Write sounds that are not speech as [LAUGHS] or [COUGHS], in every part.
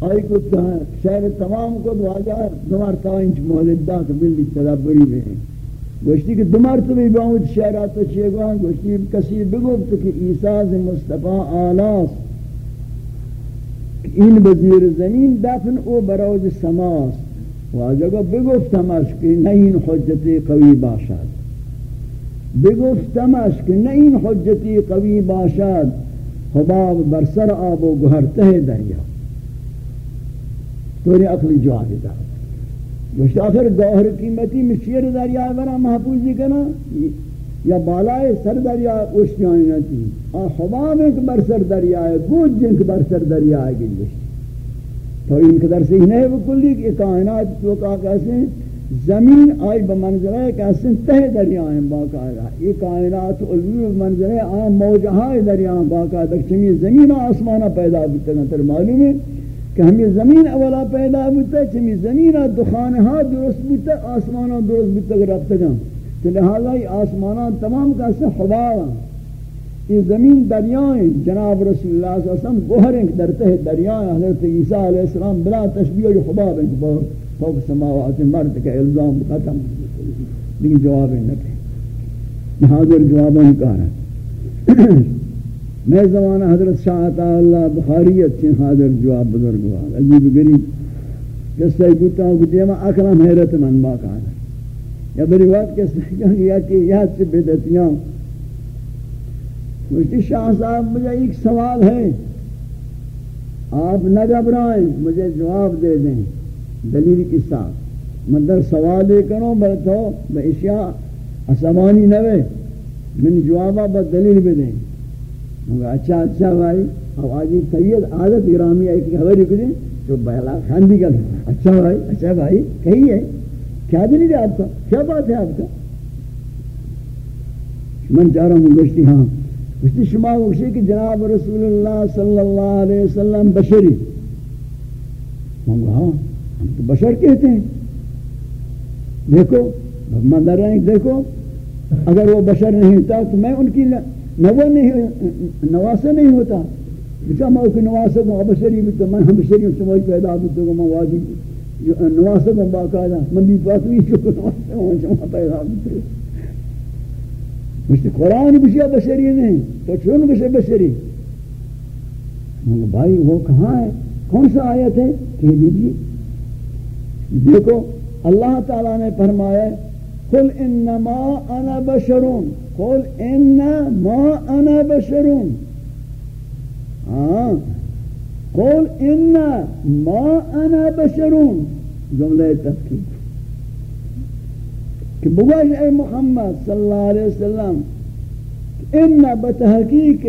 آئی کو شہر تمام کو دواجہ دمار تاوینچ مولد دا کہ بلی تدبری میں گوشتی کہ دمار تو بھی باؤں شہرات تو چیئے گوا گوشتی کسی بگفت کہ عیساز مصطفیٰ آلاس۔ این بزیر زمین دفن او براوج سماس۔ واجہ کو بگفتمش کہ نہیں حجتی قوی باشد۔ بگفتمش کہ نہیں حجتی قوی باشد۔ حباب برسر آب و گہر تہ دریا۔ توری عقلی جواب دا گوشت آخر گوہر قیمتی مشیر دریا برا محفوظی کنا، یا بالائے سر دریا اوشتیانی نتی. آن حباب ایک برسر دریا ہے گوج جنک برسر دریا ہے گوشت تو ان کے سے ہی نہیں بکلی کہ کائنات تو کہا کیسے ہیں زمین آئی بمنظرہ ہے کیسے تہ دریائیں باقاعدہ یہ کائنات علوی بمنظرہ آن موجہائی دریائیں باقاعدہ چمی زمین آسمانہ پیدا بودتا ہے تر معلوم ہے۔ کہ ہمیں زمین اولا پیدا بودتا ہے چمی زمین دخانہا ہاں درست بودتا آسمانہ درست بودتا ہے رب تکا تو لہذا یہ آسمانہ تمام کیسے حباوہ ہاں۔ یہ زمین دریائیں، جناب رسول اللہ صلی اللہ علیہ وسلم گوھر ہیں درتے دریائیں، حضرت عیسیٰ علیہ السلام بلا تشبیہ و حباب ہیں فوق سماوات مرد کا الزام ختم۔ لیکن جواب ہے نکے حاضر جواب ان کا ہے میں زمانہ حضرت شاہ اللہ بخاریت چھیں حاضر جواب بزرگوار، عجیب گریب کس سے گتا ہوں کہ دیما اکرم حیرت من باقا یا بری بات کس سے کہا کہ یاد سے بیدتیاں مجھے شاہ صاحب، مجھے ایک سوال ہے۔ آپ نہ گھبرائیں مجھے جواب دے دیں۔ دلیل کی ساتھ مدر سوال دے کرو بلتو بے اشیاء اسمانی نوے من جوابا با دلیل بھی دیں مگا اچھا اچھا بھائی آوازی سید عادت گرامی ہے کہ خبری کدیں جو بہلا خاندی کا اچھا بھائی اچھا بھائی کہی ہے؟ کیا دلیل ہے آپ کا؟ کیا بات ہے آپ کا؟ من چاہ رہا ہوں گشتی ہاں۔ گشتی شما گشتی کہ جناب رسول اللہ صلی اللہ علیہ وسلم بشری۔ ہاں ہم تو بشر کہتے ہیں۔ دیکھو مندر ہیں، دیکھو، اگر وہ بشر نہیں ہوتا تو میں ان کی نوہ نہیں نواسہ نہیں ہوتا۔ بچہ میں کوئی نواسہ کو بشری بھی تو میں ہم بشری ہوں چموئی پیدا ہوتا ہوں میں واجب نواسہ کو باقاعدہ۔ میں بھی بات ہوئی جو نواسہ ہوں چموئی پیدا ہوتا ہوں۔ مجھتے قرآن بشیہ بشری نہیں۔ تو چون بشیہ بشری بھائی وہ کہاں ہے؟ کون سا آیت ہے؟ کہہ دیجیے دیکھو، اللہ تعالیٰ نے فرمایا قل انما أنا بشرون قل انما أنا بشرون ہاں قل انما أنا بشرون جملہ تفکیق کہ بگوش اے محمد صلی اللہ علیہ وسلم ان بتحقیق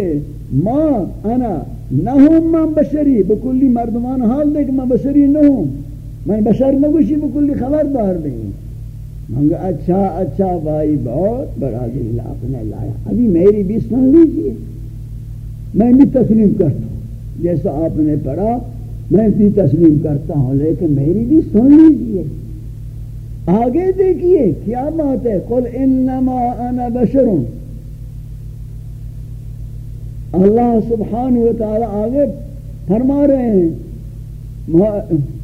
ما أنا نہم من بشری بکلی مردمان حال دے کہ میں بشری نہوں میں بشر نگوشی بکلی خبر دار نہیں منگا اچھا اچھا بھائی، بہت بڑا دل آپ نے لایا ابھی میری بھی سن لیجیے میں بھی تسلیم کرتا ہوں۔ جیسا آپ نے پڑھا، میں بھی تسلیم کرتا ہوں، لیکن میری بھی سن لیجیے آگے دیکھیے کیا بات ہے؟ قل انما انا بشروں اللہ سبحانہ وتعالی آگے فرما رہے ہیں۔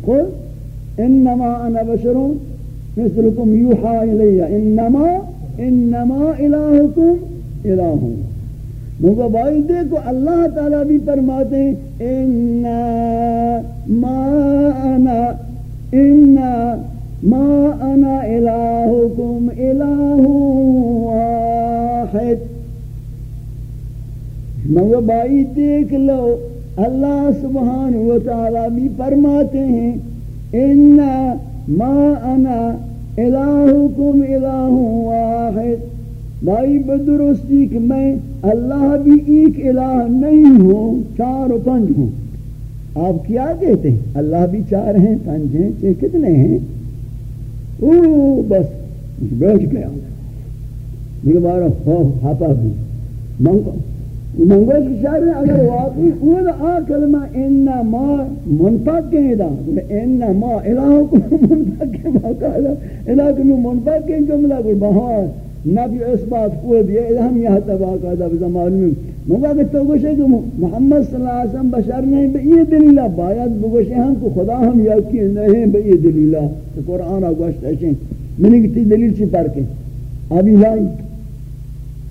قل انما انا بشر۔ مثلكم يوحى الي انما انما الهكم اله مگر بھائی دیکھو، اللہ تعالیٰ بھی فرماتے ہیں انما انا انما انا الہکم الہ واحد. مگر بھائی دیکھ لو، اللہ سبحانہ وتعالی بھی فرماتے ہیں ما انا الہکم الہ واحد. بھائی، بدرستی کہ میں اللہ بھی ایک الہ نہیں ہوں، چار و پنج ہوں. آپ کیا کہتے ہیں؟ اللہ بھی چار ہیں، پنج ہیں، چھ کتنے ہیں؟ او، بس، بیٹھ گیا یہ بارہ ہاپا بھی. منگو. منگوش شر اگر واقعی اول آ کلمہ انما منفق کے دا انما الہکم [LAUGHS] منفق کے موقع دا باقاعدہ الہکم منفق کے جملہ کو بہار نبی اثبات کو یہ ہم یہ تبا کا دا زمان میں۔ مگا کہ تو گوشے کہ محمد صلی اللہ علیہ وسلم بشر نہیں، بے یہ دلیل باید بگوشے ہم کو خدا ہم یقین نہیں بے یہ دلیل قرآن گوشت ہے منی کی دلیل چی پر کے؟ ابھی لائی۔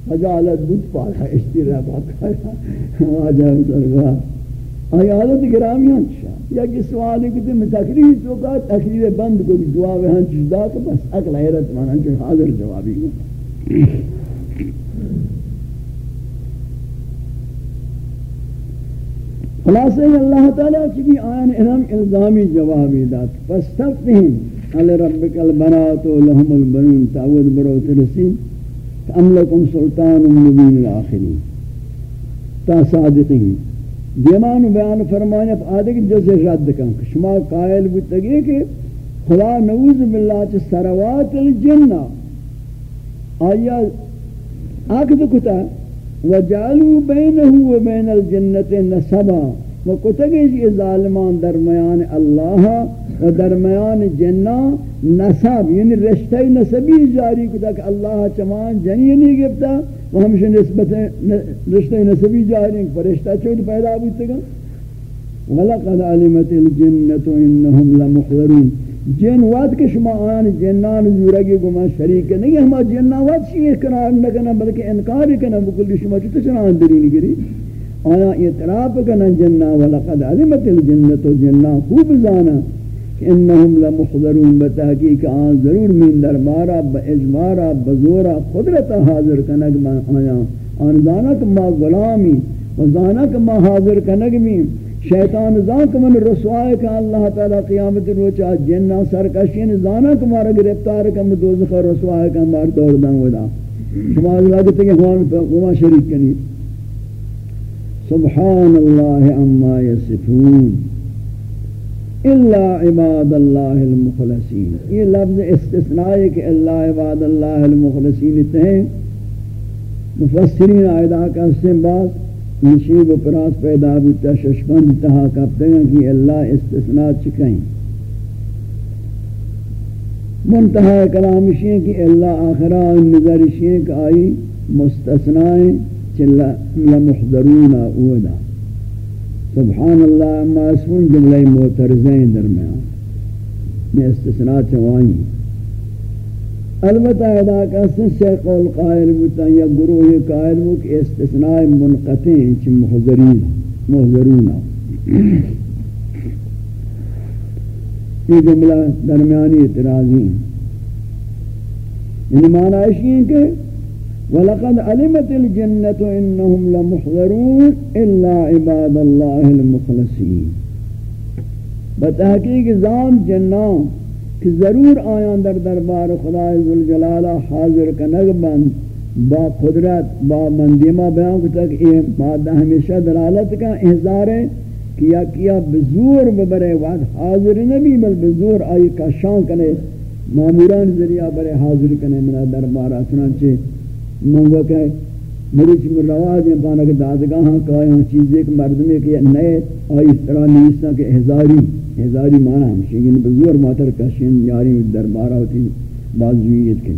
فجالت بود پالا اشتی رہ باقا واجہ سرگاہ آیالت گرامیان شاہ یا کہ سوالی کتے میں تقریر تو کہا تقریر بند کو جواب ہاں چیز دا تو بس اقل حیرت مانا جو حاضر جوابی۔ گو خلاصہ اللہ تعالیٰ کی بھی آیان انہم الزامی جوابی دات فاستفتہم علی ربک البنات و لهم البنون تعود برو ترسیم۔ ام لکم سلطان مبین الاخرین تا صادقین. دیمان بیان فرمانے آدھے کہ جیسے رد کن. شما قائل بودتگی کہ خدا نعوذ باللہ چھ سروات الجنہ. آیا عقد کتا؟ وجعلوا بینہو و بین الجنت نسبا و کتگی جی ظالمان درمیان اللہ و درمیان جنہ نسب یعنی رشتہ نسبی جاری کتا کہ اللہ چمان جنینی گفتا وہ ہمشہ نسبت رشتہ نسبی جاری فرشتہ چود پیدا بودتا گا وَلَقَدْ عَلِمَتِ الْجِنَّةُ إِنَّهُمْ لَمُحْضَرُونَ. جن وقت کے شما آن جنان زورگی گما شریک نہیں ہما جنان وقت شیئے قرار نکنا بلکہ انکار کنا بکل شما چوتا چنان دلین گری آیا اعتراف کنا جنان وَلَقَدْ عَلِمَتِ الْجِنَّةُ جنان خوب زانا انہم لمحضرون بتحقیق آن ضرور من دربارا با اجمارا بزورا قدرت حاضر کنگ ما آیا. آن دانک ما غلامی و دانک ما حاضر کنگ می. شیطان زانک من رسوائے کہ اللہ تعالی قیامت روچا جنہ سرکشین زانک مارا گرفتار کم دوزخ رسوائے کہ مار دور دن ودا. شما از لگتے کہ ہم شریک کنی سبحان اللہ عما یصفون. الا عباد اللہ المخلصین۔ یہ لفظ استثناء ہے کہ اللہ عباد اللہ المخلصین تہیں مفسرین آئیدہ کا سے بعد نشیب و پراس پیدا بیتا ششمند تہا کبتے ہیں کہ اللہ استثناء چکیں منتہا کلامشی کہ اللہ آخرہ نظرشی کہ آئی مستثنائیں چلا لمحضرون اودا سبحان اللہ اما اسمون جملہ موترزین درمیان، میں استثناء چوائیں البتہ ادا کا سے قول قائل بوتا یا گروہ قائل بو کہ استثناء منقطع چھ محضرین محضرون یہ جملہ درمیانی اعتراضی یعنی معنی ہے کہ ولقد علمت الجنة إنهم لمحضرون إلا عباد الله المخلصين. بتحقیق زام جنان کہ ضرور آیان در دربار خدا ذوالجلالہ حاضر کنگ بند، با قدرت، با مندیما بیان کو تک یہ مادہ ہمیشہ دلالت کا احضار ہے کیا کیا بزور ببرے وقت حاضر نبی، بل بزور آئی کا شان کنے معموران ذریعہ برے حاضر کنے منا دربارہ، چنانچہ منگو کہ میری چی میں رواز ہیں، پانا کہ دادگاہاں کہا یہاں چیزیں کہ مردمے کہ نئے آئی اس طرح نیستا کہ احزاری احزاری مانا ہمشہ یعنی بزور ماتر کشن یاری دربارہ ہوتی بازویت کے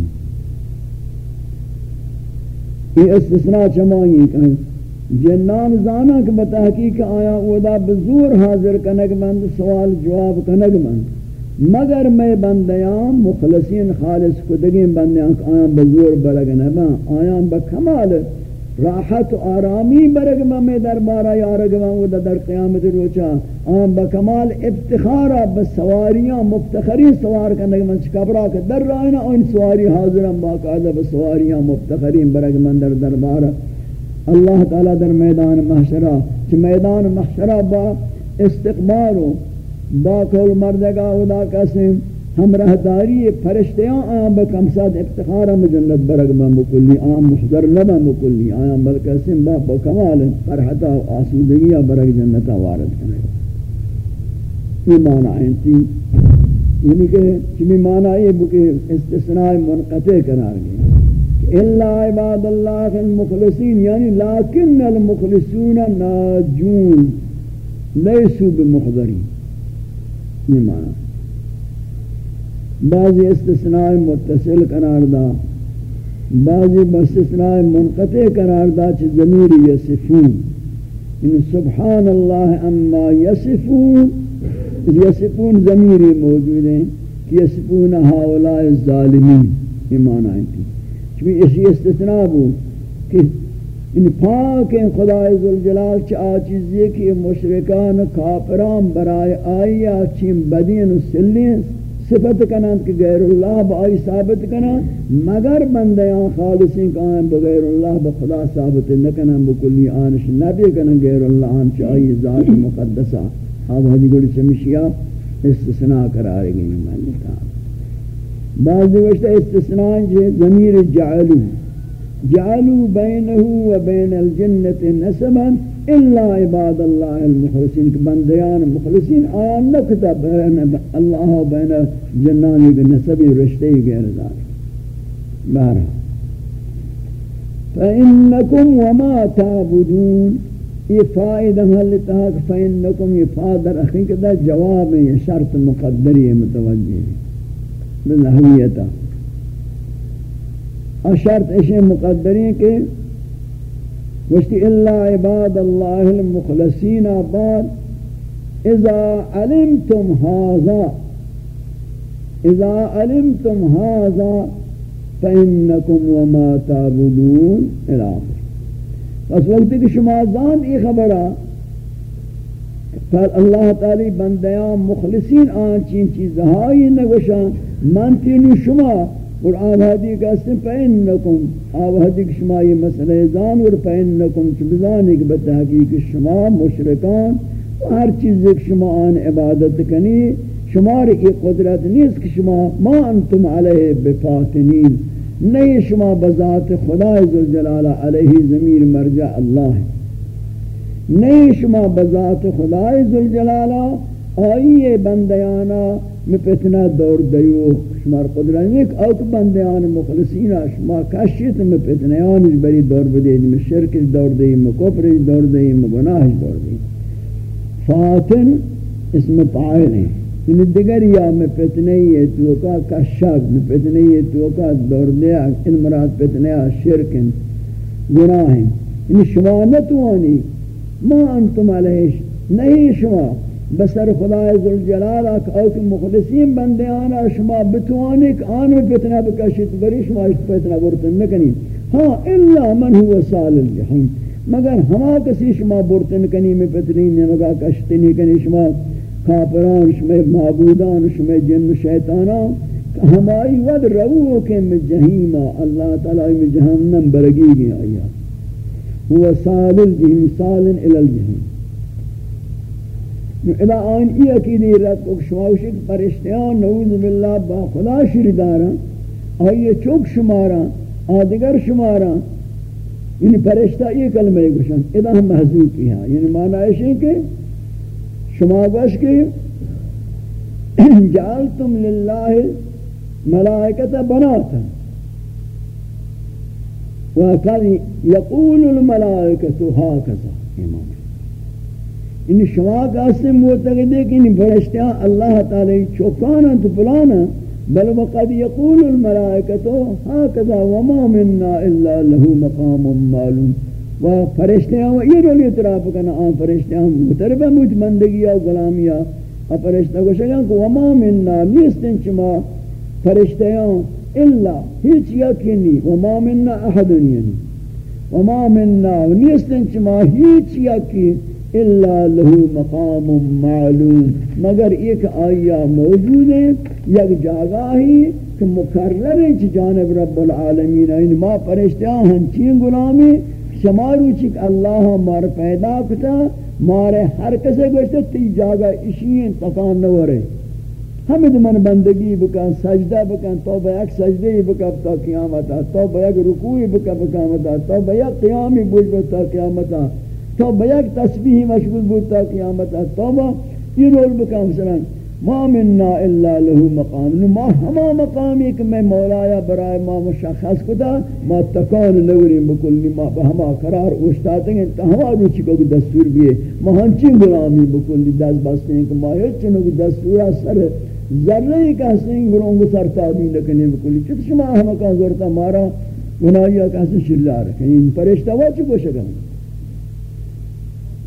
یہ استثناء چمائیں کہ جنان زانا کہ بتحقیق آیا اودا بزور حاضر کنگ مند، سوال جواب کنگ مند۔ مگر میں بندیاں مخلصین خالص کدگین بندیاں آیاں بزور برگ نبا آیاں بکمال راحت و آرامی برگ میں دربارہ یارگ میں در قیامت روچا۔ آیاں بکمال افتخارا بسواریاں مفتخری سوار کرنے من چکبرا کہ در رائنا ان سواری حاضرم باقاعدہ بسواریاں مفتخرین برگ من در دربارہ۔ اللہ تعالی در میدان محشرہ چھ میدان محشرہ با استقبارو با کول مردگا ادا قسم، ہم رہداری فرشتیاں آیاں بکم ساتھ افتخارا میں جنت برگ میں مکلی آیاں محضر لبا مکلی آیاں بلکسم با بکمال فرحتا و آسودگیا برگ جنتا وارد کرنے یہ معنی آئین تھی۔ یعنی کہ چمی معنی یہ بکے استثناء منقطع قرار گئے الا عباد اللہ المخلصین یعنی لیکن المخلصون ناجون، لیسو بمحضرین۔ یہ معنی بعض استثناء متصل قرار دا، بعضی بستثناء منقطع قرار دا چھ ضمیر یسفون ان سبحان اللہ اما یسفون یسفون ضمیری موجود ہیں کہ یسفون ہاولاء الظالمین ایمان آئیں تھی چونکہ اسی استثناء بو کہ ان پاک ہیں خدا عزالجلال چاہ چیزی کہ مشرکان کافران برائے آئی آچین بدین و سلین صفت کنند کہ غیر اللہ بائی ثابت کنند، مگر بندیاں خالصین کائیں بغیر اللہ بخدا ثابت نکنند بکلی آنش نبی کنند غیر اللہ آن چاہی ذات مقدسہ اب حدی گوڑی چمشیہ استثناء قرار گئی ملکہ بعض دیوشتہ استثناء جو ضمیر جعلو جعلو بینہو و بین الجنت نسبا إلا عباد اللہ المخلصین کہ بندیان مخلصین آیا نکتا بین اللہ و بین جنانی کے نسبی رشتے غیر فَإِنَّكُمْ وَمَا تَعْبُدُونَ. حلتا ہے کہ فَإِنَّكُمْ یہ فادر حقیقتہ جواب شرط مقدری متوجہ ہے بالحویتہ اور شرط ایسے مقدری کہ وشتی اللہ عباد اللہ المخلصین بعد اذا علمتم هذا اذا علمتم هذا فإنكم وما تعبدون الى پس وقت کہ شما زان ای خبرہ پر اللہ تعالی بندیاں مخلصین آن چین چیزہائی نگوشان من تینو شما قرآن حدی کہتے ہیں فَإِنَّكُمْ آو حدی کہ شما یہ مسئلہ زان اور فَإِنَّكُمْ چبزانی کہ بتحقیق شما مشرکان ہر چیز ایک شما آن عبادت کنی۔ شمار کی قدرت نیست کہ شما ما انتم علیہ بفاتنین۔ نہیں شما بذات خدا ذوالجلالہ علیہ ضمیر مرجع اللہ ہے۔ نہیں شما بذات خدا ذوالجلالہ آئیے بندیانا، میں پتنا دور دیو، شمار قدرت ایک اوک بندیان مخلصین شما کشیت، میں پتنیان بری دور بدید، میں شرک دور دیم، میں کفر دور دیم، میں گناہ دور دیم. فاتن اسم پائل ہیں یعنی ان دیگر یا میں پتنی ہے، تو کا کشاک، میں پتنی ہے، تو کا دور دیا، ان مراد پتنیا شرک گناہ ہیں. ان شما نتوانی، ما انتم علیہ نہیں شما. بسر خدای ذوالجلال او کہ مخلصین بندیانا شما بتوانی کہ آن میں فتنہ بکشت بری شما اس فتنہ برتن نکنی. ہاں الا من هو سال الجحیم. مگر ہما کسی شما برتن کنی، میں فتنی نمگا کشتنی کنی شما کافران، شما معبودان، شما جن شیطانان. ہمائی ود رو کہ میں جہیما اللہ تعالی میں جہنم برگی گیا، آیا. هو سال الجحیم، سال الى الجحیم. الى آن ای عقیدی رد کو شماوشی کہ پرشتیان نعوذ باللہ با خدا شری دارا آئیے چوک شمارا آدگر شمارا یعنی پرشتہ یہ کلمہ گوشن. ادا ہم محضور کی ہیں یعنی معنی ہے کہ شما گوش کی جعلتم للہ ملائکت بناتا. وقال يقول الملائكة هكذا امام ان شما کا سے معتقد ہے کہ ان فرشتیاں اللہ تعالی چوکانا تو پلانا بل وقد يقول الملائکہ هكذا وما منا الا له مقام معلوم. و فرشتیاں و یہ رول اعتراف کرنا ان فرشتیاں متربہ مجھ مندگی اور غلامی ا فرشتہ کو شگان کو وما منا نیستن شما فرشتیاں الا هیچ یقینی وما منا احد یعنی وما منا نیستن شما هیچ یقینی الا له مقام معلوم، مگر ایک آیا موجود ہے، یک جگہ ہی کہ مقرر ہے کہ جانب رب العالمین ان ما فرشتیاں ہنچین غلامی شمارو چک اللہ مار پیدا کتا مارے ہر کسے گوشتے، تی جاگا اشین تکان نورے ہمیں من بندگی بکن، سجدہ بکن تو بیک سجدے بکن تا قیامتا تو بیک رکوعی بکن بکامتا تو بیک قیامی بوجھ بکتا قیامتا تو بیک تسبیح مشغول بودتا قیامت تو ما یہ رول بکام سران. ما مننا الا له مقام. ما ہما مقامی کہ میں مولایا برائے ما مشخص کتا، ما تکان نوری بکلی ما بہما قرار اوشتاتے ہیں تا ہما روچی کو دستور بھی ہے ما ہنچی غلامی بکلی دست بستے ہیں کہ ما ہچنو کی دستورا سر ذرہ ہی کہتے ہیں گرونگ سر تابین لکنے بکلی. چت شما ہما کہا زورتا مارا؟ گناہی کسی شرزار ہے یہ یعنی پرشتہ ہوا چکو شکل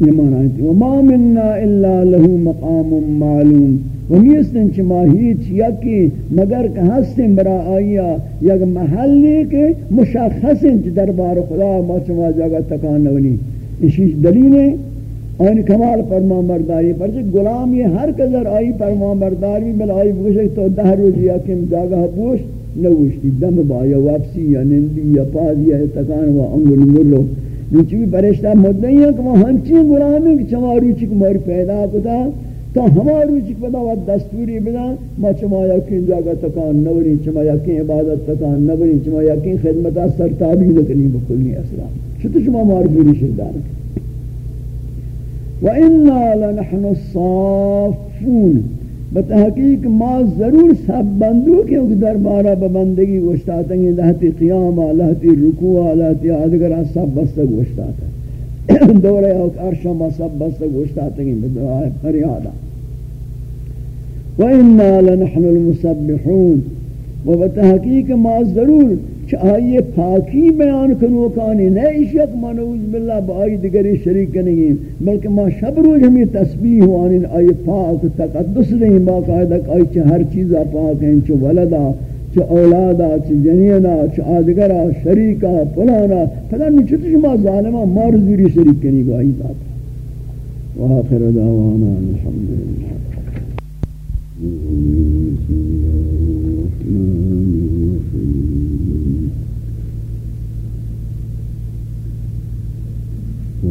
یہ معنی ہے۔ وما مننا الا له مقام معلوم۔ ومیستن چما ہیچ یکی مگر کہ ہستن برا آیا یک محلی کے مشخصن چی دربار خدا ما چما جاگا تکان نونی۔ اسی دلیل ہے۔ آئین کمال فرما مرداری پر چی غلام یہ ہر قدر آئی فرما مرداری بل آئی بگوشک تو دہ روز یکیم جاگا بوش نوشتی۔ دم با یا واپسی یا نندی یا پاز یا تکان و انگل مرلو۔ نیچی پرشتہ مدنی ہے کہ وہ ہنچی غلامی کہ چما روچی کو مر پیدا کتا تو ہما روچی کو بدا و دستوری بدا ما چما یقین جاگا تکان نوری، چما یقین عبادت تکان نوری، چما یقین خدمت سرتابی نکنی بکلی اسلام. چھتو شما مارجوری شدار وَإِنَّا لَنَحْنُ الصَّافُونَ. بتحقیق ما ضرور سب بندو کہ دربارہ ببندگی گوشتاتا ہیں لہتی قیامہ لہتی رکوع لہتی آدگر سب بستہ گوشتاتا [COUGHS] دورے اوک عرشہ ما سب بستہ گوشتاتا ہیں بدعائے فریادا وَإِنَّا لَنَحْنُ الْمُسَبِّحُونَ۔ وبتحقیق ما ضرور آئیے پاکی بیان کنو کانی نئے شک منوز باللہ با آئی دگری شریک نہیں، بلکہ ما شب روز ہمیں تسبیح ہوانی آئی پاک تقدس نہیں، باقاعدہ آئی چھ ہر چیزا پاک ہیں چھ ولدا چھ اولادا چھ جنینا چھ آدگرا، شریکا پلانا پھلا نہیں چھتش ما ظالمہ مار زوری شریک کنی گو آئی ذات وآخر دعوانا الحمدللہ۔ بسم اللہ الرحمن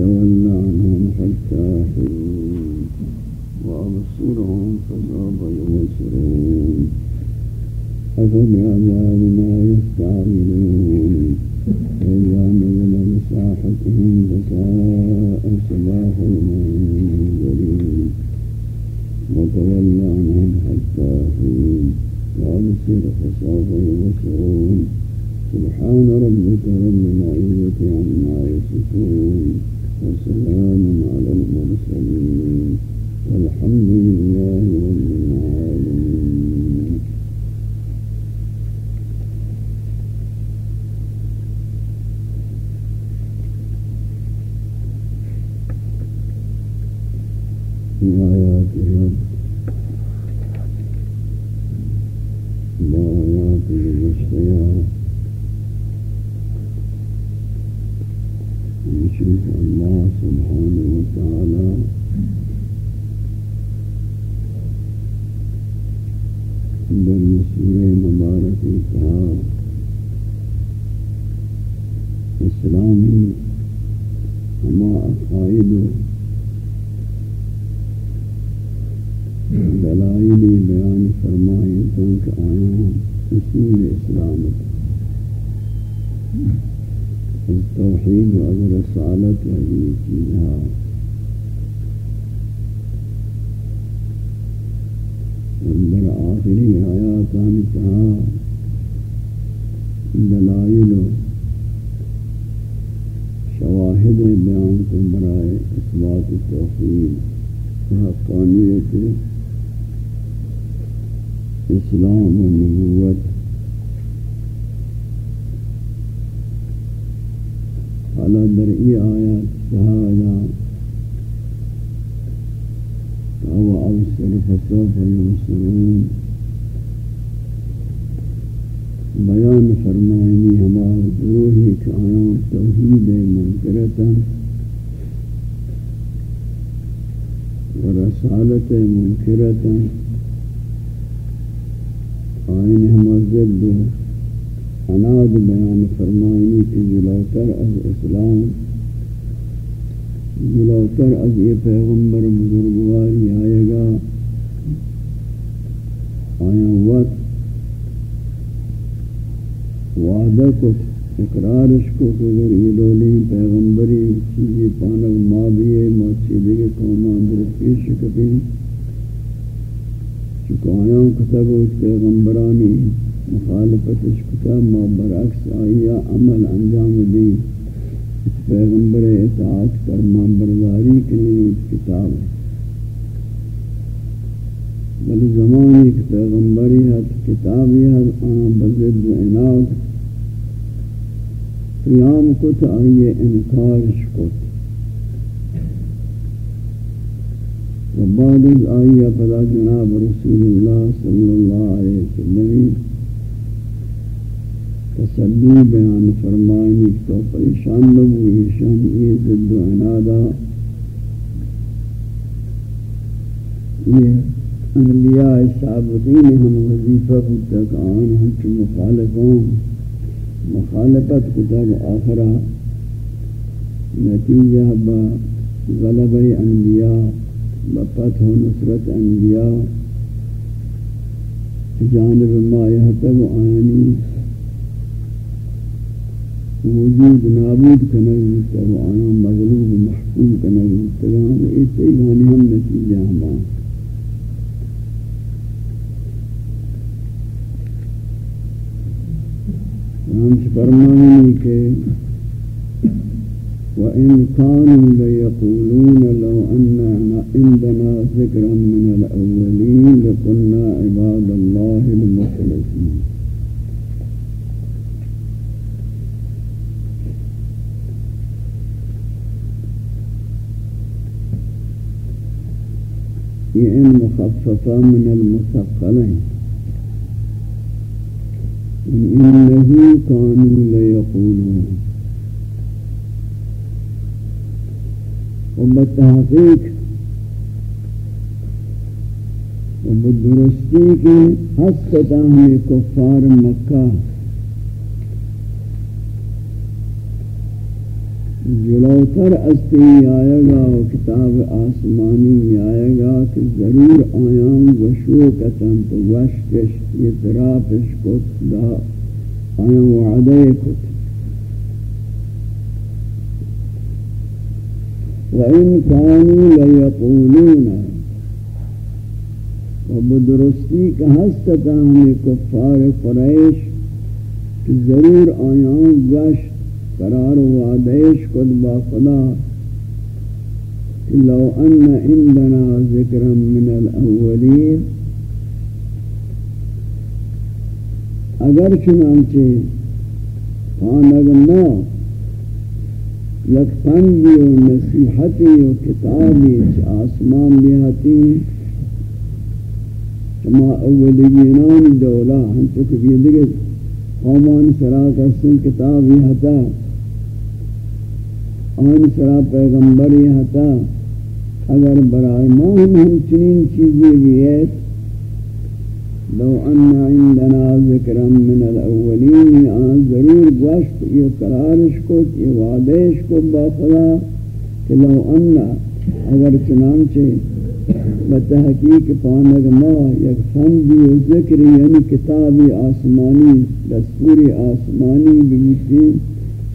فتول عنهم حتى حين وأبصرهم فسوف يبصرون أفبعذابنا يستعجلون فإذا نزل بساحتهم فساء صباح المنذرين وتول عنهم حتى حين وأبصر فسوف يبصرون سبحان ربك رب العزة عما يصفون وسلام على المرسلين. والحمد لله رب آیات شهادا و ابصر فسوف یبصرون بیان فرمائنی ہمار گروہی کہ آیان توحید منکرتا و رسالت منکرتا آئین ہمزد اناد بیان فرمائنی کی جلوتر از اسلام جلوتر از یہ پیغمبر بزرگواری آئے گا، آیا وقت وعدہ کو اقرارش کو کہ اگر یہ دولی پیغمبری چیزی پانک ما بھی ما چیزی کے قومان در پیش چکو آیا کتب اس پیغمبرانی مخالفت کتا، ما برعکس آیا عمل انجام دی پیغمبر اطاعت فرمان برداری کے لیے کتاب ہے۔ بل زمانی کہ پیغمبری ہے کتابی ہے آن بزد و عناد۔ قیام کت آئیے انکارش کت و بعد از آئیے پدا جناب رسول اللہ صلی اللہ علیہ وسلم۔ تسلی بیان فرمائنی تو پریشان نبوی شان یہ ضد و عنادا۔ یہ انبیاء صحابتین ہم وظیفہ بودتا آن ہم چو مخالفوں۔ مخالفت کتاب آخرہ نتیجہ با غلب انبیاء بفتح و نصرت انبیاء۔ جانب ما یحتب آنی۔ وجود نابود کنگ بودتا و آیا مغلوب محکوم کنگ بودتا ہم ایسی گانی ہم نتیجہ ہمان ہم فرمانی کہ وَإِن كَانُوا لَيَقُولُونَ لَوْ أَنَّ عِندَنَا ذِكْرًا مِنَ الْأَوَّلِينَ لَكُنَّا عِبَادَ اللَّهِ الْمُخْلَصِينَ إن مخففا من المثقلين. إن إنه كانوا ليقولون. وبالتحقيق وبالدرستی کے کی تتا ہمیں کفار مکہ جلوتر استی آئے گا و کتاب آسمانی آئے گا کہ ضرور آیاں وشوکتاں تو وشکش اترافش کت، دا آیاں وعدے کت۔ وَإِن كَانُوا لَيَقُولُونَ وبدرستی کا ہستتا ہمیں کفار قریش کہ ضرور آیاں وشک قرار و عدیش قد با خدا. لو ان عندنا ذکرا من الاولین. اگر چنانچہ پانگ ما یک پنگی و نصیحتی و کتابی آسمان بیاتی چما اولیینان دولا ہم تو کبھی دیگر قومان سراغ اسن کتابی حتا آن سرا پیغمبری ہتا اگر برائے ما ہم ہم چنین چیزی بھی لو ان عندنا ذکرا من الاولین، آن ضرور گوشت، یہ قرارش کو، یہ وعدش کو با خدا، کہ لو ان اگر چنانچہ بتحقیق پانگ ما یک فندی و ذکر یعنی کتابی آسمانی، دستوری آسمانی بیتین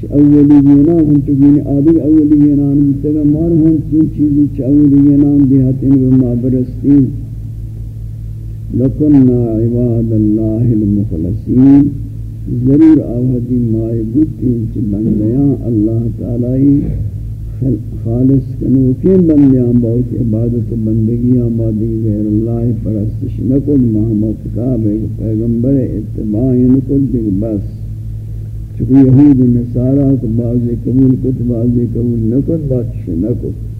اولی گینا ہم تو گینی آدھر اولی گینا ہم تگا مار ہم چین چیزی چا اولی گینا ہم دیہاتین بما برستین لکننا عباد اللہ المخلصین. ضرور آوہدی مائے بودتین چی بندیاں اللہ تعالی خالص کنو کین بندیاں باوت عبادت و بندگیاں مادی غیر اللہ پرستش نکل محمد کتاب پیغمبر اتباعی نکل دیکھ بس. چکہ یہود و نصارہ کو بعضی قبول کت بعضی قبول نکت بات نکت۔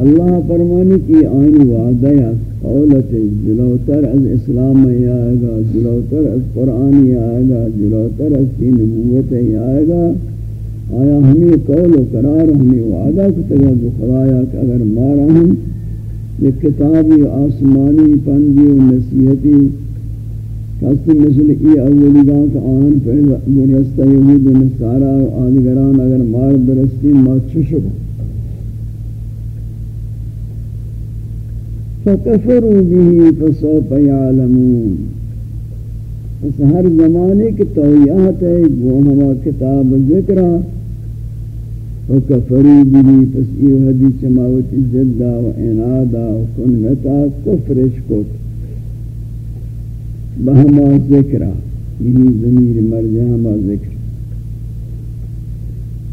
اللہ فرمانی کی آئین وعدہ یا قولت جلوتر از اسلام آئے گا، جلوتر از قرآن آئے گا، جلوتر از کی نبوت آئے گا۔ آیا ہمیں قول و قرار، ہمیں وعدہ کتگا بخرایا کہ اگر مارا ہم، یہ کتابی آسمانی پندی و نصیحتی کسی مثل ای اولی گاں کا آن پر برستہ یہود نصارہ آدگران اگر مار برستی ما چشکو فکفروا به فسوف يعلمون اس ہر زمانے کی تویات ہے وہ ہما کتاب ذکرہ وکفروا به، پس ایو حدیث چماوت زدہ و انادا و کنتا کفرش کت. بہما ذکرہ یہی یعنی ضمیر مرجع ہما ذکر.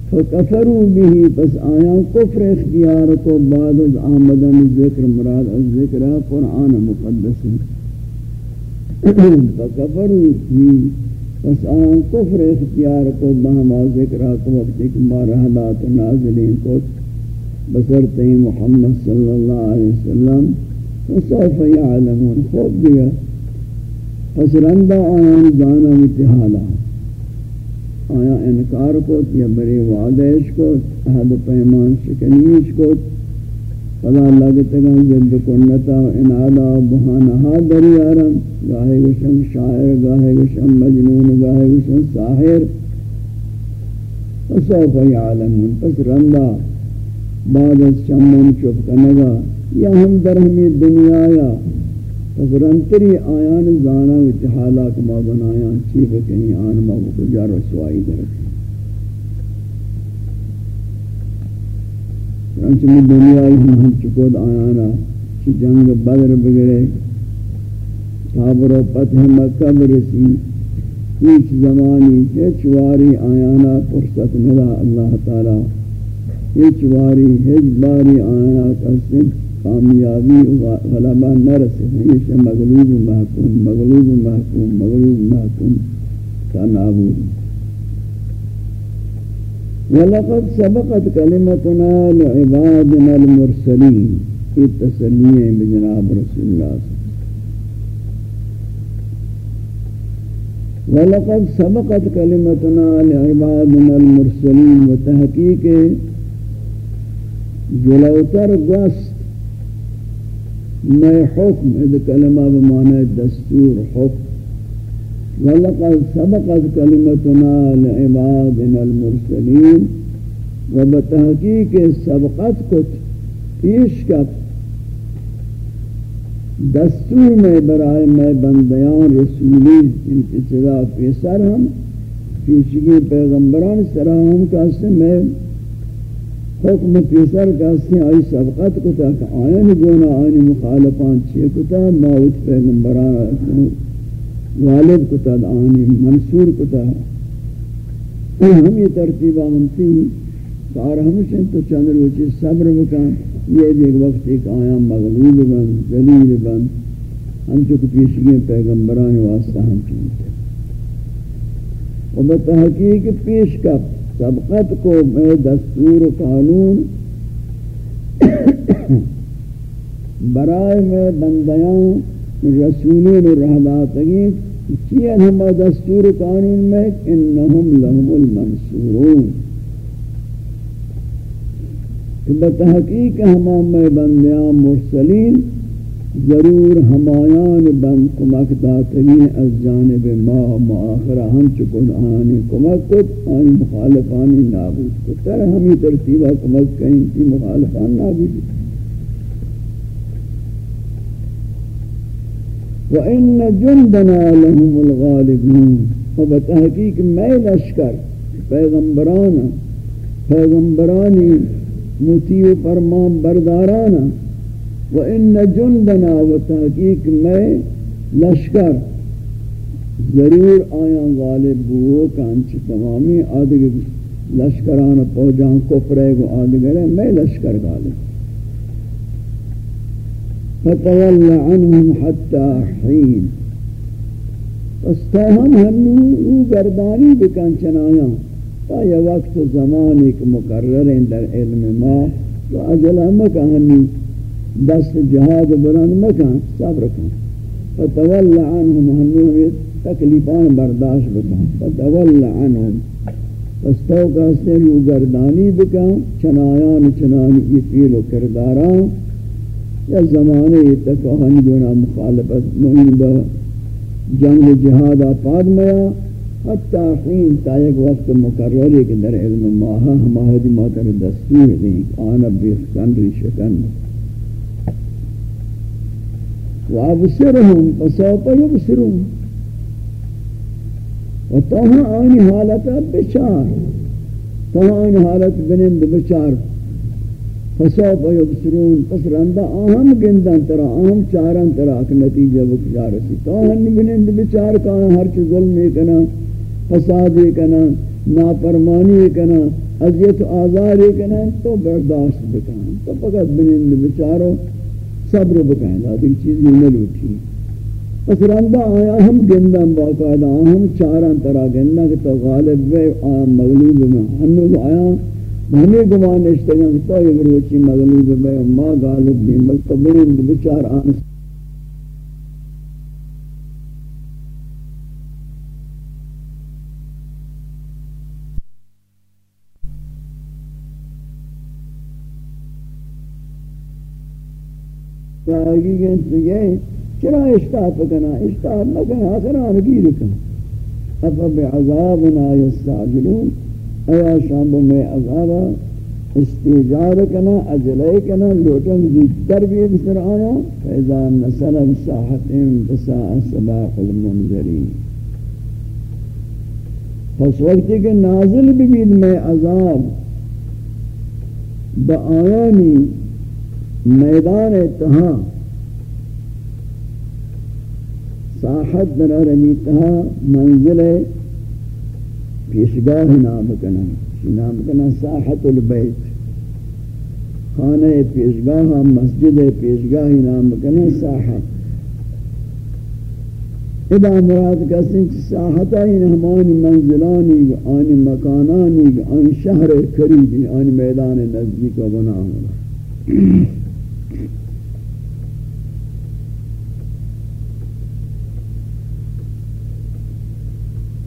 فکفروا به، پس آیا کفر اختیار کو بعد از آمدن ذکر مراد از ذکر قرآن مقدس فکفروا به، پس آیا کفر اختیار کو بہما ذکر کو وقت ایک مرحلات نازلین کو بسرتے محمد صلی اللہ علیہ وسلم فسوف یعلمون. خوب دیا پس رندہ آیان جانا متحالا آیا انکار کو یا بری وعدش کو عہد پیمان شکنیش کو فلا لگتگا جد کنتا انعادا بہانہا دریارم گاہے گشم شاعر، گاہے گشم مجنون، گاہے گشم ساحر۔ فسوف یعلمون، پس رندہ بعد از شمم چپ کنگا۔ یا ہم در ہمیں دنیا یا فزرنتری آیان زانا و اتحالات ما بنایان چی بکنی، آن ما بکجا رسوائی درکی چنانچہ میں دنیای ہم ہم چکود آیانا، چی جنگ بدر بگرے تابر و پتح مکہ برسی، ایچ زمانی ایچ واری آیانا فرصت ندا اللہ تعالی ایچ واری ہج باری آیانا کسن کامیابی غلبہ نہ رسے ہمیشہ مغلوب محکوم مغلوب محکوم مغلوب محکوم۔ کا نابود وَلَقَدْ سَبَقَتْ كَلِمَتُنَا لِعِبَادِنَا الْمُرْسَلِينَ۔ یہ تسلیہ بجناب رسول اللہ صلی وَلَقَدْ سَبَقَتْ كَلِمَتُنَا لِعِبَادِنَا الْمُرْسَلِينَ۔ وتحقیق جلوتر گوست میں حکم اد کلمہ بمعنی دستور حکم. ولقد سبقت کلمتنا لعبادنا المرسلین. و بتحقیق سبقت کت، پیش کت دستور میں برائے میں بندیان رسولی، ان کی صدا پیسر ہم، پیشگی پیغمبران سرا ہم کہتے میں حکم پیسر کہتے ہیں آئی سبقت کو تاکہ آئین گونا آئین مخالفان چھے کو تا موت پیغمبران غالب کو تا آئین منصور کو تا ہم یہ ترتیبہ ہمتی کار ہمشن تو چند روچی صبر بکن. یہ بھی ایک وقت ایک آیا مغلوب بن ذلیل بن ہم چکو پیشگی پیغمبران واسطہ ہم چونتے و بتحقیق پیش کب سبقت کو میں دستور قانون برائے میں بندیاں، رسولین رہباتگی چین ہم دستور قانون میں؟ انہم لہم المنصورون۔ کہ بتحقیق ہمام میں بندیاں، مرسلین ضرور ہمایان بند کمک داتگی از جانب ما مآخرہ ہم چکن آنی کمک کت آنی مخالفانی نابود کت۔ تر ہمی ترتیبہ کمک کہیں تی مخالفان نابود۔ کت وَإِنَّ جُنْدَنَا لَهُمُ الْغَالِبُونَ۔ و بتحقیق میں لشکر پیغمبرانا پیغمبرانی مطیع فرمان بردارانا وَإِنَّ جُنْدَنَا وَتَحْقِيقِ میں لشکر ضرور آیاں غالب بو کانچ تمامی آدھگ لشکران پوجان کفرے گو آدھگرے میں لشکر غالب فَتَوَلَّ عَنْهُمْ حَتَّى حِينَ پس تا ہم ہم گردانی بکن چنایاں تا یہ وقت زمان ایک مقرر در علم ما تو اجل ہم کہانی دست جہاد بلند مکان صبر کن. فتول عنهم ہنوم تکلیفان برداشت بکن. فتول عنهم. پس تو کہتے گردانی بکن، چنایان چنانی یہ فیل و کرداران. یا زمانے تک آہن گونا مخالفت مہین با جنگ جہاد آپاد میا. حتی حین تا ایک وقت مقرر ہے کہ در علم ماہا ہماہدی ماتر دستور دیں آنا بیخ کن ریشکن وابصرهم، فسوف يبصرون. وطوها آنی حالت بچار طوها آنی حالت بنند بچار. فسوف يبصرون، پس رندہ آہم گندن ترا آہم چارن ترا اک نتیجہ بکشار سی طوها بنند بچار کانا ہرچ ظلم کنا، فساد کنا، ناپرمانی کنا عذیت آزار کنا، تو برداشت بکن. تو فقط بنند بچارو صبر بکائیں لیکن چیزی نلوٹی پس رندہ آیا، ہم گندن باقاعدہ، ہم چاراں طرح گندہ کہ تو غالب بے آیا مغلوب میں ہنو آیا۔ ہمیں گمان اشتگن کہ تو یہ گروچی مغلوب بے ما غالب بھی ملکہ بلند بچار آنس۔ آگی گئے تو یہ چرا اشتاف کنا اشتاف مکنا آخر آنگی رکنا افا بعذابنا یستعجلون۔ ایا شامب میں عذابا استیجار کنا اجلے کنا لوٹن دیتر بھی بسر آیا۔ فیضا نسل بساحتهم بساء سباح المنظرین پس وقتی کہ نازل ببید میں عذاب با آیانی میدان تہا ساحت در رمی تہا منزل پیشگاہ نام کنا نام کنا ساحت البیت. خانہ پیشگاہ مسجد پیشگاہ نام کنا ساحت. ادا مراد کسی ساحت این ہمانی منزلانی آنی مکانانی آنی شہر کریب آنی میدان نزدیک و بنا. [CLEARS THROAT]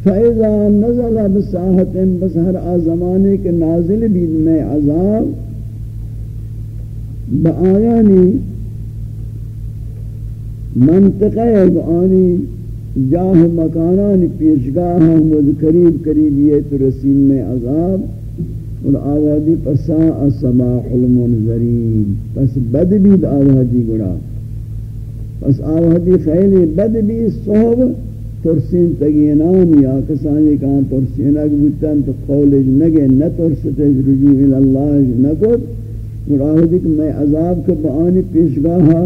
فَإِذَا نَزَلَ بِسَاحَةٍ بس ہر آزمانے کے نازل بھی میں عذاب، بآیانی منطقہ بآنی جاہ مکانان پیشگاہ مد قریب قریب یہ تو رسیم میں عذاب، اور آوادی پسا السماح المنظرین، پس بد بھی آوادی گڑا پس آوادی خیلی بد بھی صحب ترسین تگینان یا کسانی کان ترسین اگ بودتن تو قولج نگے نہ ترستے رجوع اللہ نکت مراد کہ میں عذاب کے بآنی پیشگاہا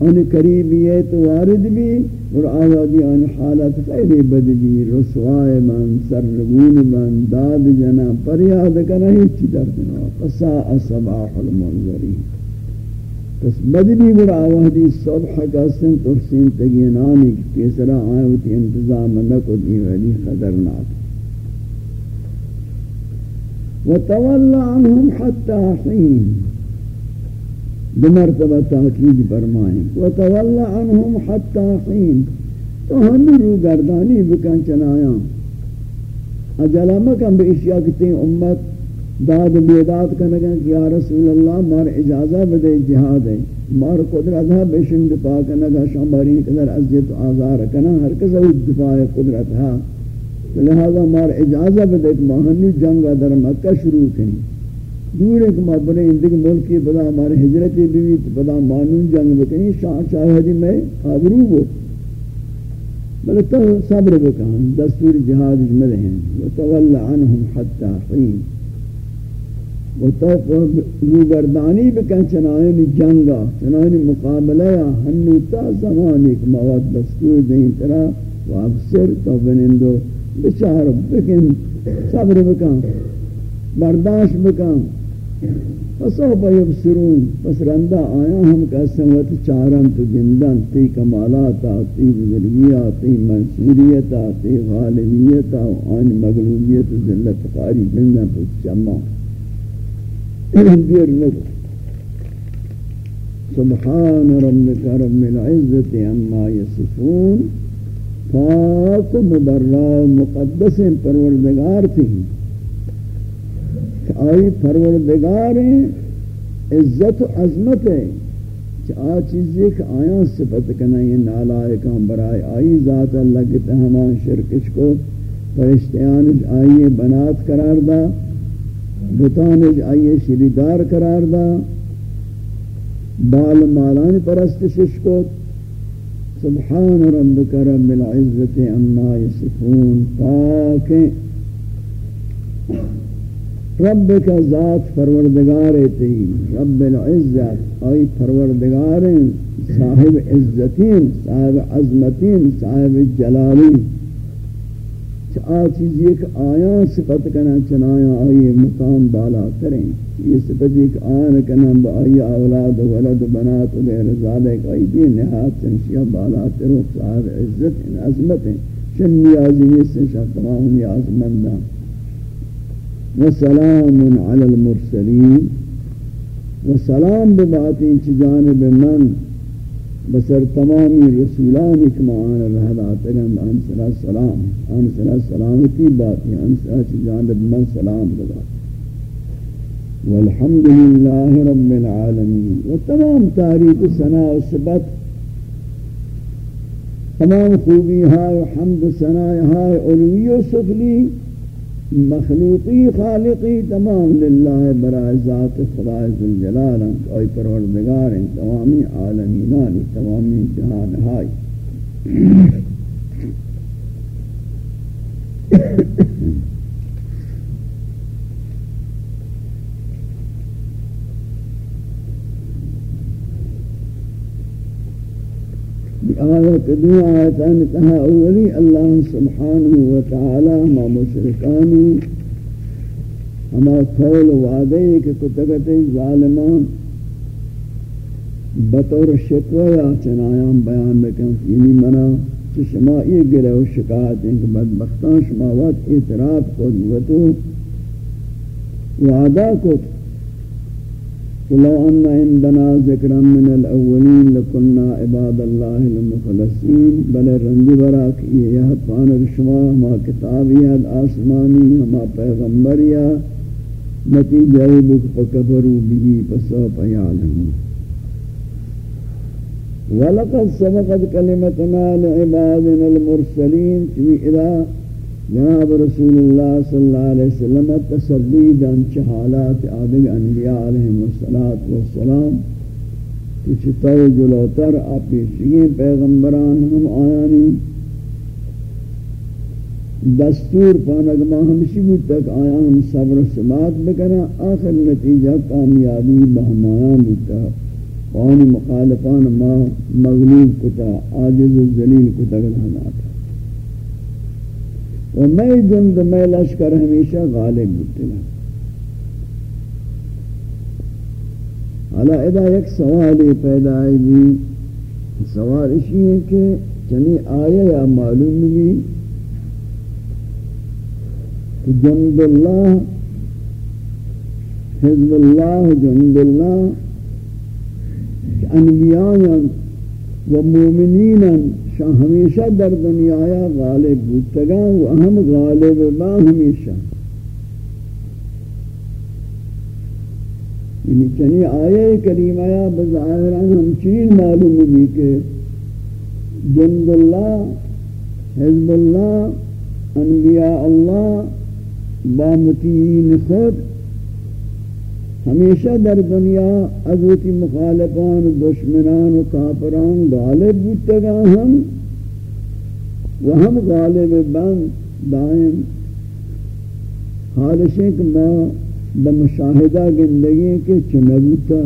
ان قریبی تو وارد بھی اور آوازی ان حالت خیلی بد بھی رسوائے من سرگون من، داد جنا پریاد کرنا ہی چی دردنا قصا صباح المنظرین. پس بدلی بڑا آوہدی صبح کا سن ترسین تگینانی کی پیسرا آئیوتی انتظام نکو دیوالی خدرناک وتول عنهم حتى حين۔ بمرتبہ تاکید فرمائیں۔ وتول عنهم حتى حين۔ تو ہم رو گردانی بکن چنایاں اجلا مکم بے اشیاء کتے امت داد بیداد کنگا کہ یا رسول اللہ مار اجازہ بدے جہاد ہے۔ مار قدرت ہے بشن دفاع کنگا شامباری قدر عزیت آزار کنا ہر کسا دفاع قدرت ہے لہذا مار اجازہ بدے کہ ماہنی جنگا در مکہ شروع کنی دور ایک مابنے اندک ملکی بدا ہمارے حجرتی بیوی بدا مانون جنگ بکنی شاہ چاہدی میں آبرو ہو بلے تو صبر بکان دستور جہاد جملے ہیں۔ وتول عنہم حتی حین۔ و تو روگردانی بکن چنائن جنگا چنائن مقابلہ یا ہنو تا زمانی کہ مواد دستور دیں ترا و افسر تو بنندو، بچار بکن، صبر بکن، برداشت بکن. فصوب یبصرون، پس رندہ آیا ہم کہتے ہیں چارن تو گندن، تی کمالاتا تی بزرگیات تی منصوریتا تی غالبیتا آن مغلوبیت ذلت قاری گندن پس چمہ دیر نگو. سبحان ربك رب العزة عما يصفون پاک مبرع مقدس پروردگار تھی کہ آئی پروردگار ہیں، عزت و عظمت ہے کہ آ چیزی کہ آیاں صفت کنا یہ نالائکاں برائے آئی ذات اللہ کے تہمان شرکش کو فرشتیانش آئیے بنات قرار دا. بتانج آئیے شریدار قرار دا، بال مالان پرستشش کو سبحان ربك رب العزة عما يصفون پاک رب کا ذات پروردگار تی، رب العزت ای پروردگار صاحب عزتین صاحب عظمتین صاحب جلالین آ چیز ایک آیا صفت کنا چنایا آئی مقام بالا کریں۔ یہ صفت ایک آیا کنا با آئی اولاد و ولد و بنات و غیر ذالک۔ آئی بھی نہایت چنشیہ بالا کرو صاحب عزت عظمت ہیں۔ چن نیازی نیسے شاہ تمام نیاز مندہ وسلام علی المرسلین۔ وسلام بباتی چی جانب من۔ بسر تمامی رسولان اکمان رہلات اگم انسلا سلام انسلا سلامتی باتی انسلا جانب من سلام دلا والحمد لله رب العالمين وتمام تاریخ سنا و صبت تمام خوبی ہائے حمد سنا ہائے علوی و سفلی مخلوقی خالقی تمام للہ برائے ذات خدای ذوالجلال اور پروردگار ہیں، تمامی عالمینان تمامی جہان ہائی۔ آیت دو آیتان تہا اولی اللہ سبحانہ وتعالی ما مشرکانی ہما قول وعدے کہ کتگت ظالمان، بطور شکویا چنایان بیان لکن یعنی منا کہ شما یہ گرے و شکایت ہیں کہ بدبختان شما وقت اعتراف کو دوتو وعدہ کو لو أن عندنا ذكرا من الأولين لكنا عباد الله المخلصين. بل رنج براك یہ پان رشما ما کتابیت آسمانی، ہما پیغمبریا نتیجہ بک فکفروا به فسوف يعلمون ولقد سبقت كلمتنا لعبادنا المرسلين في إذا جناب رسول اللہ صلی اللہ علیہ وسلم تصدید انچ حالات آدھگ انبیاء علیہ السلام کچھ تو جلوتر آپی شگین پیغمبران ہم آیانی، دستور پانک ما ہمشی بود تک آیا ہم صبر و سبات بکنا، آخر نتیجہ کامیابی بہمایان بود تک پانی مخالفان ما مغلوب کتا، عاجز و ذلیل کتا گلہنا تھا و میں جند میں لشکر ہمیشہ غالب ہوتے حالا ادا ایک سوال پیدا ہے بھی۔ سوال اسی ہے کہ چنی آیا یا معلوم بھی کہ جند اللہ، حزب اللہ، جند اللہ، انبیاء و مومنین شاہ ہمیشہ در دنیا غالب بودتگا و اہم غالب با ہمیشہ. یعنی چنی آیے کریمہ یا بظاہران ہم چین معلوم بھی کہ جند اللہ، حزب اللہ، انبیاء اللہ با متین خود ہمیشہ در دنیا ازوتی مخالفان و دشمنان و کافران غالب بودتگا ہم، و ہم غالب بند، دائم حالشیں کہ ما بمشاہدہ گندگی کے چنبوتا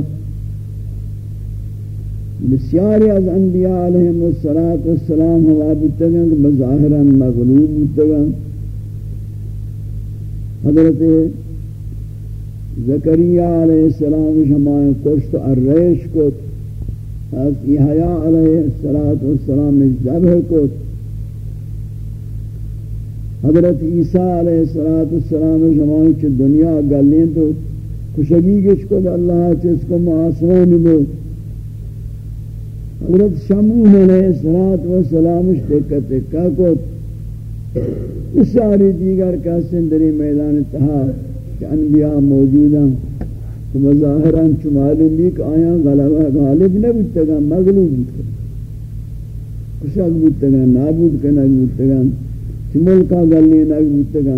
بسیاری از انبیاء علیہم السلام ہوا بودتگا کہ بظاہرا مغلوب بودتگا حضرت زکریہ علیہ السلام شمائیں کشت الریش کت از یحیاء علیہ السلام زبہ کت۔ حضرت عیسیٰ علیہ السلام شمائیں چھ دنیا گلیں تو خوشگی کش کت اللہ چس کو معاصران دو حضرت شمون علیہ السلام تکہ تکہ کت۔ اس ساری دیگر کا سندری میدان تحار کہ انبیاء موجود ہیں۔ تو مظاہران چو معلوم بھی کہ آیاں غلبہ غالب نہ بودتگا مغلوب بودتگا کشک بودتگا نابود کنک بودتگا چو ملکا گلی نک بودتگا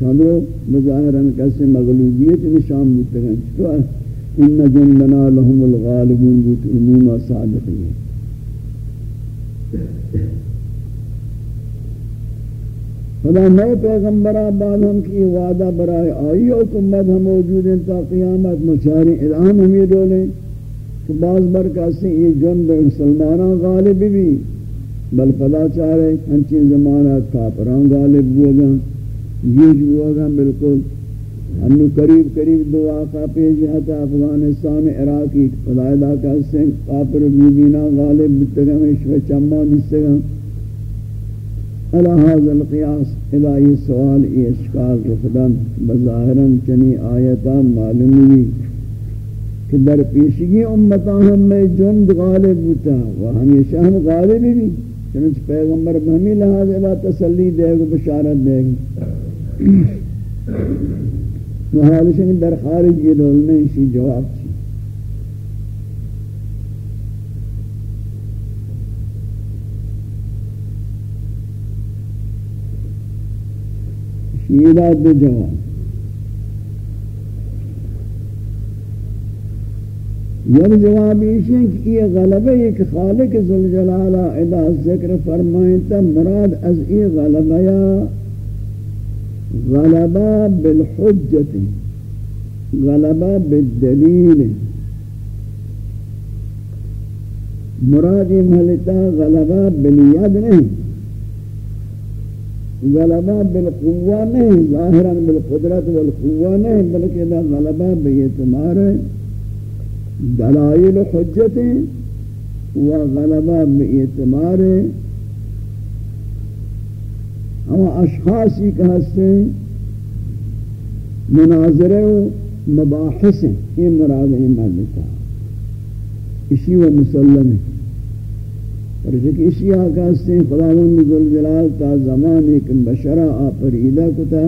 شاندرو مظاہران کسی مغلوبیت نشان بودتگا چکو ان جنبنا لهم الغالبون بود عموما صادقی خدا نئے پیغمبر بعد ہم کی وعدہ برائے آئی حکومت ہم موجود ہیں تا قیامت مچاری الہم ہم یہ دولیں کہ بعض برکاسی یہ جن بے غالب بھی، بل پدا چاہے ہنچی زمانہ کافران غالب ہوگا یہ ہوگا بالکل۔ ہم نے قریب قریب دو آقا پیش ہے افغانستان عراقی خدا خدایدہ کا سنگ کافر بیدینہ غالب بتگا میں چمہ بستگا على هذا القياس الهي سوال اشكال رفدان بظاهرا چنی آیتا معلومی کہ در پیشگی امتا ہم میں جند غالب ہوتا و ہمیشہ ہم غالب بھی چنانچہ پیغمبر بہمی لحاظ الہ تسلی دے گا بشارت دے گا محالشن [COUGHS] در خارج یہ دولنے اسی جواب شیدہ دو جواب یک جواب یہ ہے کہ یہ غلبہ ایک خالق ذوالجلالہ ادا ذکر فرمائیں تا مراد از ای غلبہ یا غلبہ بالحجت غلبہ بالدلیل۔ مراد یہ محلتا غلبہ بالید نہیں۔ غلبہ بالقوہ نہیں، ظاہراً بالقدرت والقوہ نہیں، بلکہ دا غلبہ بیعتمار دلائل حجتیں و غلبہ بیعتمار ہم اشخاصی کا حسن مناظرے و مباحث ہیں، یہ مراد ہے مالکہ اسی و مسلم ہے اور کہ اسی آقا سے خداوند ذل جلال تا زمان ایک بشرا آفریدہ کتا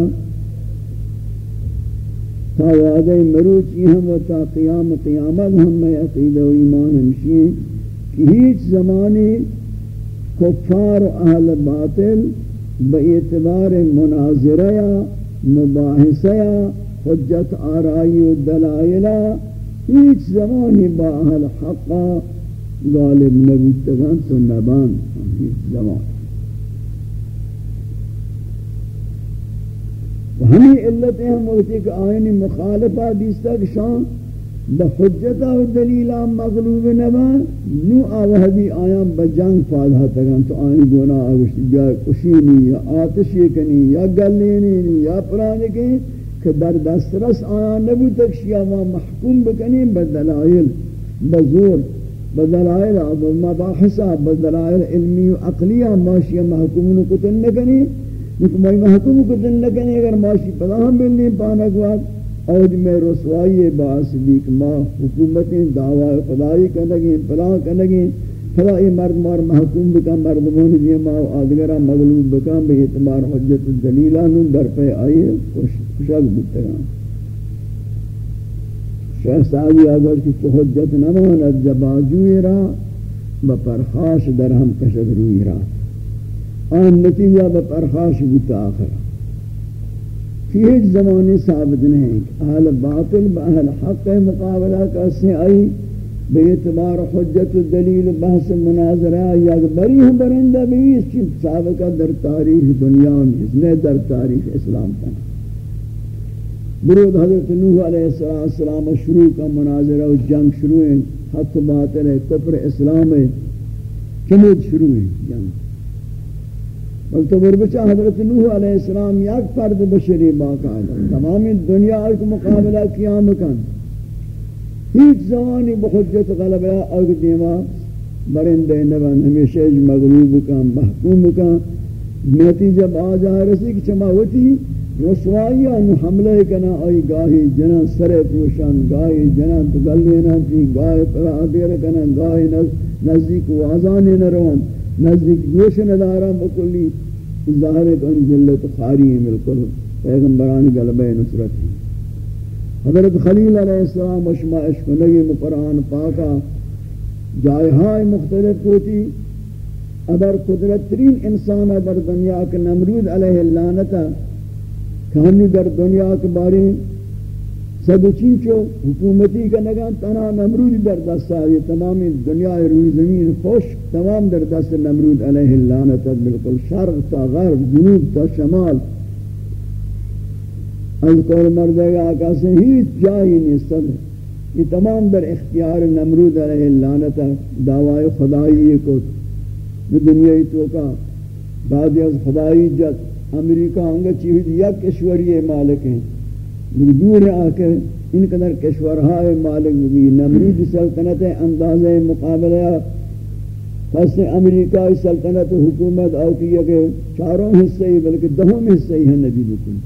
تا وعدہ مروچی ہم و تا قیام قیامت ہم میں عقیدہ و ایمان ہمشی کہ ہیچ زمانی کفار و اہل باطل باعتبار مناظرہ یا مباحثہ یا حجت آرائی و دلائلہ، ہیچ زمانی با اہل حقہ غالب نبوتگان تو نبان زمان و ہمیں علتیں ہم ہوتی کہ آئینی مخالفہ دیستا کہ شان بحجتا و دلیلا مغلوب نبان نو آوہدی آیاں بجنگ فادھا تگان تو آئینی گونا آگوشتی یا کشینی یا آتشی کنی یا گلینی یا پرانے کنی کہ در دسترس آیاں نبوتک شیعہ محکوم بکنی بدلائل بزور بدلائل مباحثہ بدلائل علمی و عقلیہ ماشی محکومن کتن نکنی لیکن میں محکوم کتن نکنی اگر ماشی پلاہم بلنی پانک وقت اور جی میں رسوائی باعث بھی ما حکومتیں دعوی خدای کنگیں پلاہ کنگیں فلا یہ مرد مار محکوم بکا مردمون دیئے ما آدگرہ مغلوب بکا، بے اعتبار حجت الدلیلہ نون در پہ آئیے خوشک بکتگان شیخ سعدی اگر کی تو حجت نماند جبازوی را بپرخاش در ہم کشد روی را. آن نتیجہ بپرخاش بتا آخر. فی ایک زمانی ثابت نہیں اہل باطل با اہل حق مقابلہ کیسے آئی بے اعتبار حجت دلیل بحث مناظرہ یا بری ہم برندہ بھی اس چیز سابقہ در تاریخ دنیا میں، اس نے در تاریخ اسلام کا برود حضرت نوح علیہ السلام شروع کا مناظرہ و جنگ شروع ہیں حق باطل ہے، کفر اسلام ہے چمود شروع ہیں جنگ۔ بلکہ بربچہ حضرت نوح علیہ السلام یک فرد بشری باقا تمامی دنیا کو مقابلہ قیام کن۔ ہیچ زمانی بخجت غلبہ اگ دیما برندے نبن ہمیشہ مغلوب کن، محکوم کن۔ نتیجہ باز رسی کہ چما ہوتی۔ رسوائی ان حملے کنا آئی گاہی جنان سر پروشان گاہی جنان تگلینا تھی جی، گاہی پر آدیر کنا، گاہی نزدیک وازانی نروان نزدیک گوش ندارا بکلی، ظاہر ہے کہ ان جلت خاری ہیں ملکل پیغمبرانی غلبہ نصرت ہیں۔ حضرت خلیل علیہ السلام وشما عشق نگی مقرآن پاکا جائہائی مختلف ہوتی ادر قدرت ترین انسان در دنیا کے نمرود علیہ اللانتا کہ در دنیا کے بارے صد چینچو حکومتی کا نگان تنہا نمرود در دست آئی تمام دنیا روی زمین خوش، تمام در دست نمرود علیہ اللعنت بالکل شرق تا غرب، جنوب تا شمال. از قول مردے آقا سے ہیچ جائی نہیں صدر یہ تمام در اختیار نمرود علیہ اللعنت دعوی خدایی کو دنیا تو کا. بعد از خدایی جت امریکہ ہنگا چیز یک کشوری مالک ہیں۔ دور آ ان قدر کشورہائے مالک بھی۔ نمرود سلطنت اندازے مقابلہ۔ پس امریکہ سلطنت حکومت او کی کہ چاروں حصے ہی، بلکہ دہم حصے ہی ہیں نبی بکل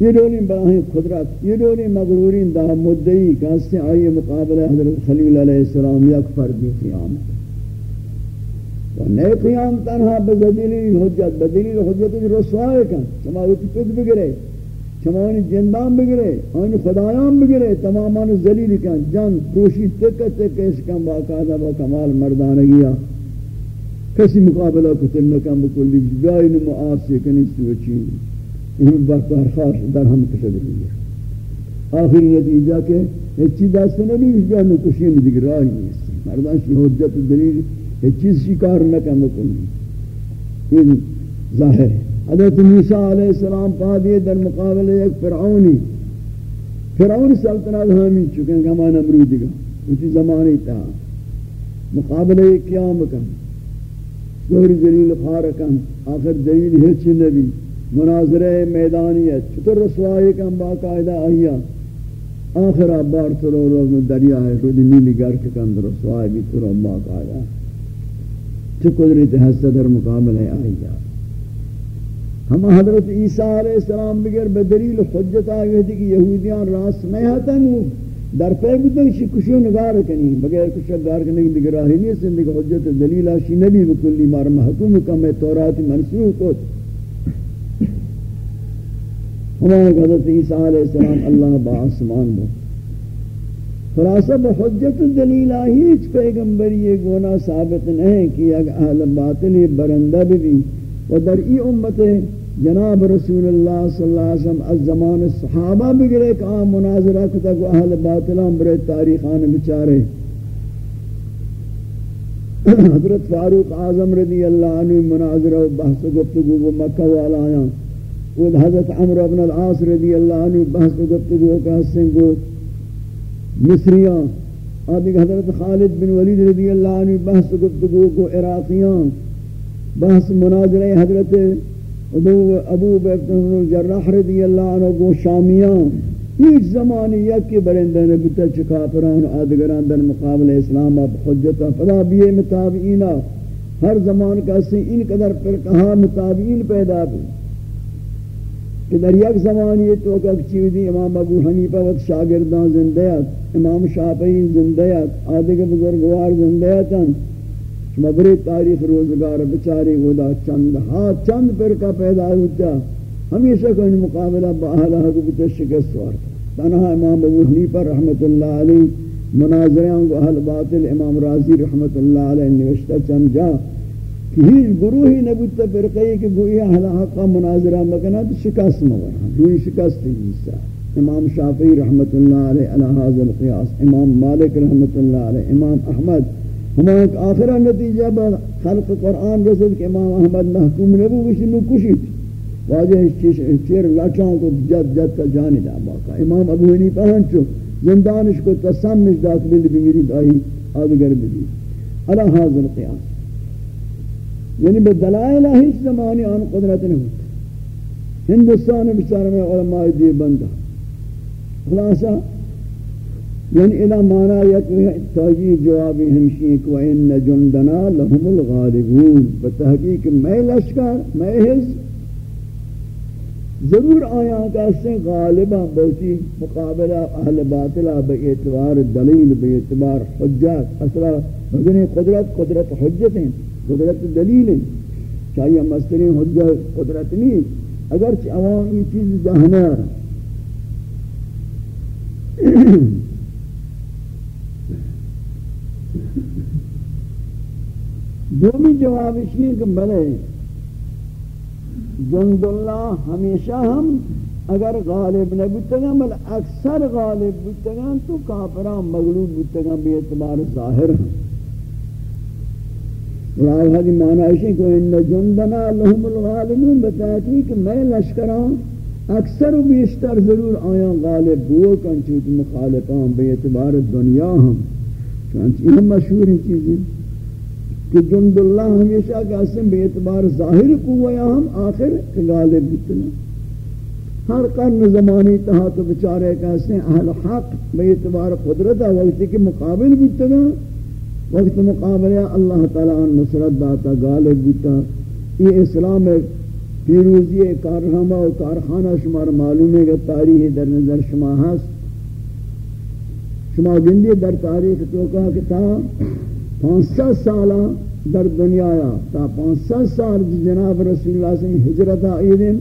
یہ دولی براہی قدرت، یہ دولی مغرورین دا مدعی کہ اس سے آئیے مقابلہ حضرت خلیل علیہ السلام، یک فردی قیامت۔ و نئے قیام تنہا بزدیلی حجت، بدیلی حجت رسوائے کن. کا سماوتی پد بگرے چمانی جندان بگرے آنی خدایان بگرے تمامان ذلیل کن. جن کوشی تک تک اس کم باقاعدہ با کمال مردانگیا کسی مقابلہ کتن نکم بکلی بیائی نمو آس سے کنی سوچی این بختار خاص در ہم کشد ہوئی آخری نتیجہ کہ ہچی دست نبی اس جا نکشی ندگر راہی نہیں مردان شی حجت دلیل ہچی شکار نہ نکم بکلی این ظاہر ہے۔ حضرت موسیٰ علیہ السلام پا دیئے در مقابل ایک فرعونی فرعون سلطنت ہمیں چکے ہیں کہ ہمان امرودی گا اسی زمانی تا مقابل ایک قیام کن، ظہر جلیل خارکن آخر دلیل ہچ نبی، مناظرہ میدانیت چطور رسوائی کن، باقاعدہ آئیا آخر بار ترو روز دریا ہے رود نیلی گرک کن رسوائی بھی ترو باقاعدہ۔ چو قدرت حسد در مقابل ہے آئی آئیا ہم حضرت عیسیٰ علیہ السلام بگر بدلیل حجت آگئے تھی کہ یہودیان راست میں ہتا نو در پہ بھی تو اسی کشو نگار کنی۔ بغیر کشو نگار کنی، دیگر راہی نہیں سن۔ دیگر حجت دلیل آشی نبی بکلی مار محکوم کا میں تورات منسوخ کو ہمارے حضرت عیسیٰ علیہ السلام اللہ با آسمان با خلاصہ بحجت دلیل ہیچ پیغمبری یہ گونا ثابت نہیں کہ اگر اہل باطل برندہ بھی و در ای امت جناب رسول اللہ صلی اللہ علیہ وسلم از زمان صحابہ بگرے کہ آم مناظرہ کتا کو اہل باطلان برے تاریخان بچارے۔ حضرت فاروق اعظم رضی اللہ عنہ مناظرہ و بحث گفتگو و مکہ والا آیا۔ و حضرت عمر ابن العاص رضی اللہ عنہ بحث گفتگو کا حسن کو مصریان آدھے حضرت خالد بن ولید رضی اللہ عنہ بحث گفتگو کو عراقیان، بحث مناظرہ حضرت ابو بکر جراح رضی اللہ عنہ کو شامیان۔ ہیچ زمانی یک کے برندہ نے بتا چکا پران آدگران در مقابل اسلام اب حجتا فلا بیئے متابعینا۔ ہر زمان کا سے ان قدر پر کہا متابعین پیدا بھی کہ در یک زمانی تو کہ چیزی امام ابو حنیفہ وقت شاگردان زندیت امام شافعی زندیت آدھگر بزرگوار زندیتاں مبری تاریخ روزگار بچاری ودا چند ہا، چند پر کا پیدا ہوتا، ہمیشہ کو ان مقابلہ با اہل حق شکست وارتا تنہا امام ابو حنیفہ رحمت اللہ علیہ مناظریاں کو اہل باطل، امام راضی رحمت اللہ علیہ نوشتہ چند جا کہ ہیچ گروہی نبوتا فرقی کہ گوئی اہل حق مناظرہ مکنا تو شکست مورا روی شکست جیسا امام شافعی رحمت اللہ علیہ علی حاضر القیاس، امام مالک رحمت اللہ علیہ امام احمد. ہمارا آخرہ نتیجہ با خلق قرآن رسد کہ امام احمد محکوم نبو بشی بشنو کشید واجہ چیر لچان کو جد جد کا جانی دا باقا. امام ابو ہنی پہنچو زندانش کو تسمش دات بلی بمیرید آئی آدگر بلی علا حاضر قیاس یعنی بے بدلائلہ ہیچ زمانی آن قدرت نہیں ہوتا ہندوستان بچار میں علماء دی بندہ خلاصہ یعنی الہ مانا یک تاجی جوابی ہمشی کہ وَإِنَّ جُنْدَنَا لَهُمُ الْغَالِبُونَ. بتحقیق میں لشکر میں حز ضرور آیا کہ اس سے غالبہ بہتی مقابلہ اہل باطلہ بے اعتبار دلیل بے اعتبار حجت. اصلا مدنی قدرت قدرت حجت ہیں قدرت دلیل ہیں چاہیے مسترین حجت قدرت نہیں اگرچہ عوام یہ چیز جہنہ دومی جواب اسی کہ بلے جند اللہ ہمیشہ ہم اگر غالب نہ بودتگا بل اکثر غالب بودتگا تو کافران مغلوب بودتگا بی اعتبار ظاہر ہیں اور آئی حدی معنی ہے کہ ان جندنا لهم الغالبون بتاتی کہ میں لشکران اکثر و بیشتر ضرور آیا غالب بو کن چوت مخالفان بی اعتبار دنیا ہم چونچہ یہ مشہور ہیں چیزیں کہ جند اللہ ہمیشہ کہتے ہیں بے اعتبار ظاہر قویا ہم، آخر غالب بتنا ہر قرن زمانی تہا تو بچارے کہتے ہیں اہل حق بے اعتبار قدرت وقت کے مقابل بتنا وقت مقابلہ اللہ تعالیٰ نصرت داتا، غالب بتا یہ اسلام پیروزی کارخانہ و کارخانہ شمار معلوم ہے کہ تاریخ در نظر شما ہست۔ شما گندی در تاریخ تو کہا کہ تا پانچ سات سالہ در دنیا آیا۔ تا پانچ سات سال جناب رسول اللہ صلی اللہ آئیدن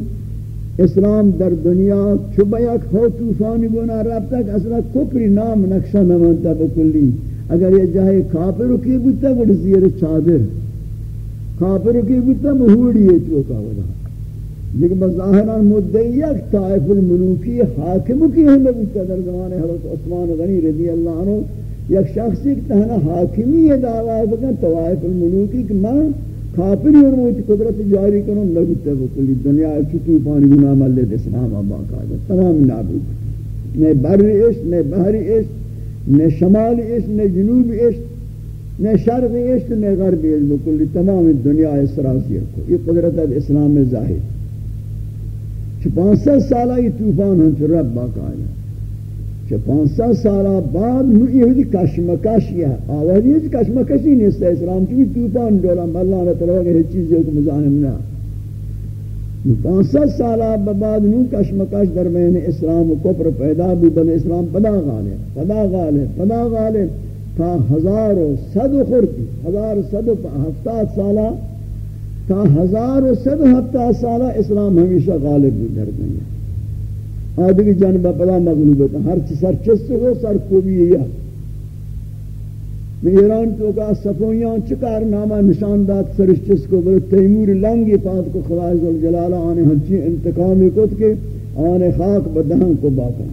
اسلام در دنیا چوبا یک ہو توفانی گونا رب تک اصلا کپری نام نقشہ نمانتا بکلی اگر یہ جائے کافر کی بودتا گوڑ زیر چادر کافر کی بودتا مہوڑی ہے چوکا ودا لیکن بظاہران مدعی یک طائف الملوکی حاکم کی ہمیں بودتا در زمان حضرت عثمان غنی رضی اللہ عنہ یک شخصی کہ تہنا حاکمی یہ دعویٰ بکن توائف الملوکی کہ میں کافری اور موت قدرت جاری کروں لگتا بکلی دنیا چطور پانی گناہ ملد اسلام آبا قائدہ تمام نابود۔ نہ بر عشق نہ بحری عشق۔ نہ شمال عشق نہ جنوب عشق نہ شرق عشق نہ غرب عشق بکلی تمام دنیا اسرازی کو یہ قدرت اسلام میں ظاہر چھ سالہ یہ طوفان ہم چھ رب باقاعدہ چھ پانسد سالہ بعد نو یہ کشمکش یہ آوازی ہے کشمکشی نہیں اسلام کی طوفان ڈولا اللہ نے کہ ہر چیز کو مزاحم نہ نو پانسد سالہ بعد نو کشمکش درمیان اسلام و کفر پیدا بھی بل اسلام پدا غالب پدا غالب پدا غالب تا ہزار و صد خورتی ہزار و صد و ہفتاد سالہ، تا ہزار و صد ہفتہ سالہ اسلام ہمیشہ غالب بھی در دنیا آدھے جانبہ پدا مغلوبت، ہر چی سر چست ہو، سر کو بھی یہ۔ ایران تو کا صفویاں چکار نامہ نشان داد سرش کو بلے تیمور لنگی پات کو خدای ذوالجلالہ آنے ہنچی انتقامی کت کے آنے خاک بدہن کو باقا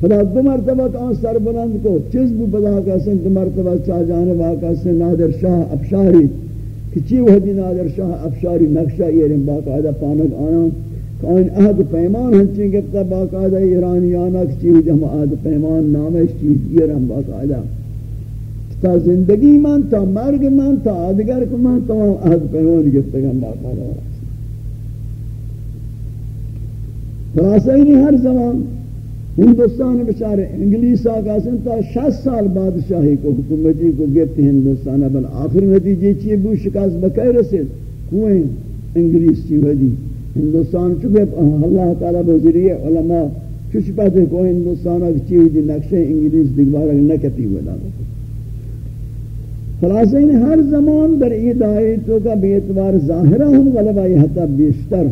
خدا دو مرتبہ کان سر بلند کو چیز بھی بدا کیسے دو مرتبہ چاہ جانے واقع سے نادر شاہ ابشاری کہ چی وحدی نادر شاہ افشاری نقشہ ایرین باقاعدہ پانک آیا کہ ان عہد پیمان ہنچیں گفتا باقاعدہ ایرانیانا کہ چی ہم عہد پیمان نامش چیز ایران باقاعدہ تا زندگی من، تا مرگ من، تا آدگر کو من تمام عہد پیمان گفتا گم باقاعدہ خلاصہ ہی نہیں ہر زمان ہندوستان بچارے انگلیس آگا سن تا شس سال بادشاہی کو حکومتی کو گفت ہندوستان بل آخر نتیجے چیئے بو شکاس بکے رسید۔ کوئیں؟ انگلیس چی ودی ہندوستان چکے اللہ تعالیٰ بذریعے علماء چوش پاتے کو ہندوستان آگا چی ودی نقشے انگلیس دیگوار اگر نکتی ودا خلاصہ انہیں ہر زمان در عید آئی تو کا بیعتبار ظاہرہ ہم غلبہ یہ حتی بیشتر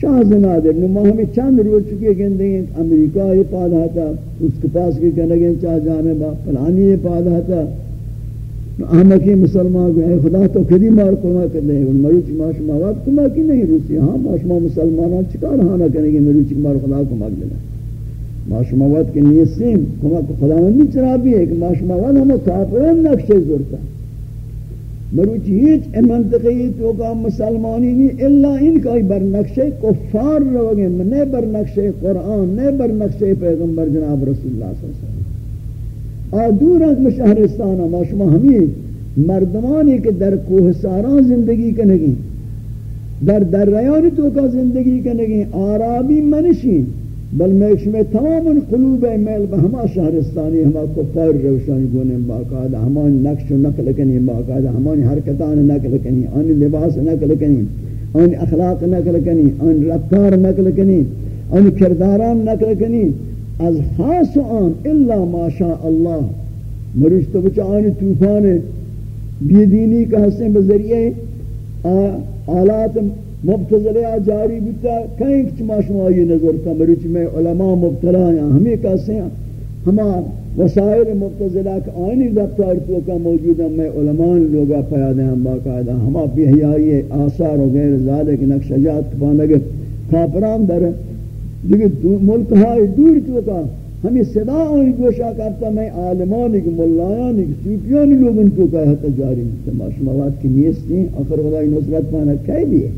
شاہ زنادر نما ہمیں چند روز چکے گندے ہیں امریکہ یہ پادا تھا اس کے پاس کے کہنے گئے چاہ جانے با فلانی یہ پادا تھا احمقی مسلمان کو اے خدا تو کدی مار کما کر لے ان مروچ ماش مواد کما کی نہیں روسی ہاں ماش مسلمانان چکار ہانا کرنے گے مروچ مار خدا کو مار دینا ماش مواد کے نیت سیم کما کو خدا من چرا بھی ہے کہ ماش مواد ہمیں کافران نقشے زورتا ہے مروچ ہیچ منطقی تو کا مسلمانی نہیں الا ان کا بر نقشے کفار روگے نے بر نقشے قرآن نے بر نقشے پیغمبر جناب رسول اللہ صلی اللہ علیہ وسلم۔ آ، دور از مشہرستان ما شما ہمیں مردمانی کے در کوہ ساران زندگی کنگی در در ریانی تو کا زندگی کنگی آرابی منشین۔ بل میں تمام قلوب میل بہما شہرستانی، ہما کفار روشانی گونے باقاعدہ ہمان نقش و نقل کنی باقاعدہ ہمان حرکتان نقل کنی ان لباس نقل کنی ان اخلاق نقل کنی ان رفتار نقل کنی ان کرداران نقل کنی، از خاص آن الا ما شاء اللہ مرش تو بچہ آن توفان بیدینی کا حسن بذریعے آلات مبتزلے جاری بتا کہیں کچھ ما شما یہ نظر تھا مروچ میں علماء مبتلا ہیں، ہمیں کہتے ہیں؟ ہما وسائل مبتزلہ کا آئینی رفتار تو کا موجود ہے میں علماء لوگا پیادے ہیں، باقاعدہ ہما بھی حیائی آثار و غیر ذالک نقشجات پانگ کافران در دیکھ ملک ہائی دور تو کا، ہمیں صدا ہوئی گوشا کرتا، میں عالمانی کی، ملایانی کی سوپیانی لوگوں تو کا ہے جاری تماش مواد کی نیستی آخر خدای نصرت پانا کئی بھی ہے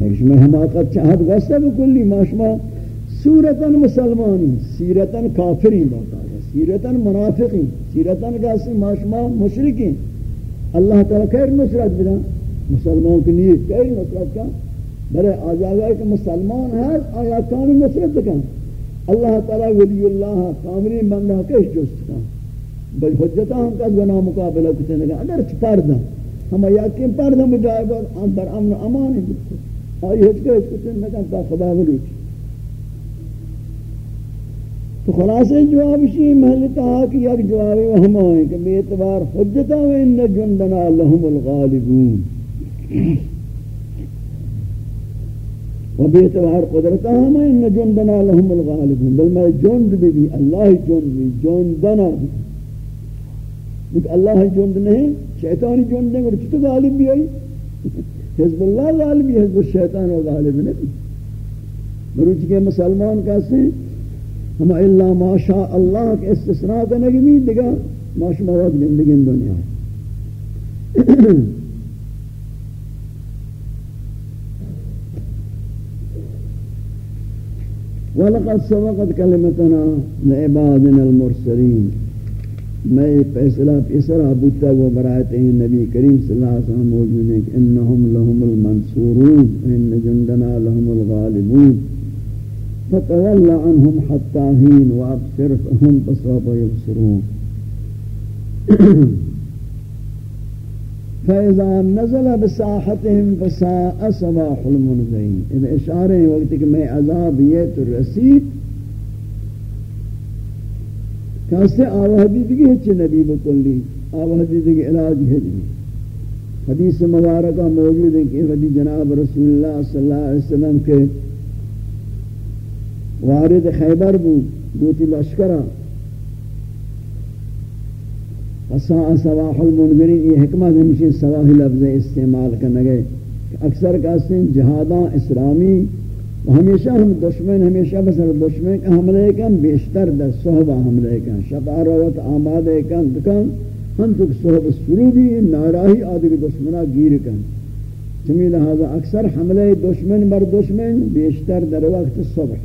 لیکن میں حماقت چاہت گستا بکلی ماشما صورتا مسلمانی سیرتا کافری باتا ہے سیرتا منافقی سیرتا کسی ماشما مشرکی اللہ تعالی خیر نصرت بنا مسلمان کی نیت خیر نصرت کا بلے آجاگا کہ مسلمان ہے آیا کانی نصرت کن اللہ تعالی ولی اللہ کامری بندہ کش جست کن. بل حجتا ہم کا گناہ مقابلہ کتے نگا اگر چھ پردہ ہم یقین پردہ مجائے گا در امن امان ہے آئی حج کے حج کتے نگا تا خدا ولی تو خلاصے جواب اسی محلتا کہ یک جواب ہم آئیں کہ بے اعتبار حجتا و ان جندنا لهم الغالبون و بے اعتبار قدرتا ہم ان جندنا لهم الغالبون بل میں جند بھی بھی اللہ جند بھی جندنا بھی لیکن اللہ جند نہیں شیطانی جند نہیں اور چھتو غالب بھی آئی حزب اللہ غالب بھی حزب الشیطان و غالب نہیں؟ مروچ کے مسلمان کہتے ہیں ہم اللہ ما شاء اللہ کے استثناء کا نگمی دیگا، ما شاء مواد زندگی دنیا [CLEARS THROAT] وَلَقَدْ سَبَقَتْ كَلِمَتَنَا لِعِبَادِنَا الْمُرْسَلِينَ میں فیصلہ پیسرہ بودتا وہ برایتے ہیں نبی کریم صلی اللہ علیہ وسلم موجود ہیں کہ انہم لہم المنصورون ان جندنا لہم الغالبون۔ فتول عنهم حتى حين وابصر فهم فسوف يبصرون فإذا نزل بساحتهم فساء صباح المنذرين اذا اشارے ہیں وقت کہ میں عذاب یہ تو رسید کیسے آوہدی دیگی ہچ نبی بکلی آوہدی دیگی علاج ہے حدیث مبارکہ موجود ہے کہ حدیث جناب رسول اللہ صلی اللہ علیہ وسلم کے وارد خیبر بود، گوتی لشکرہ۔ فساء سواح المنگرین یہ حکمت ہمشی سواح لفظ استعمال کرنے گئے۔ اکثر کہتے ہیں جہاداں اسلامی ہمیشہ ہم دشمن ہمیشہ بسر دشمن حملے کن بیشتر در صحبہ حملے کن شفا روت آمادے کن دکن ہم تک صحب سرودی ناراہی آدھگ دشمنہ گیر کن. چمی لہذا اکثر حملے دشمن بر دشمن بیشتر در وقت صبح.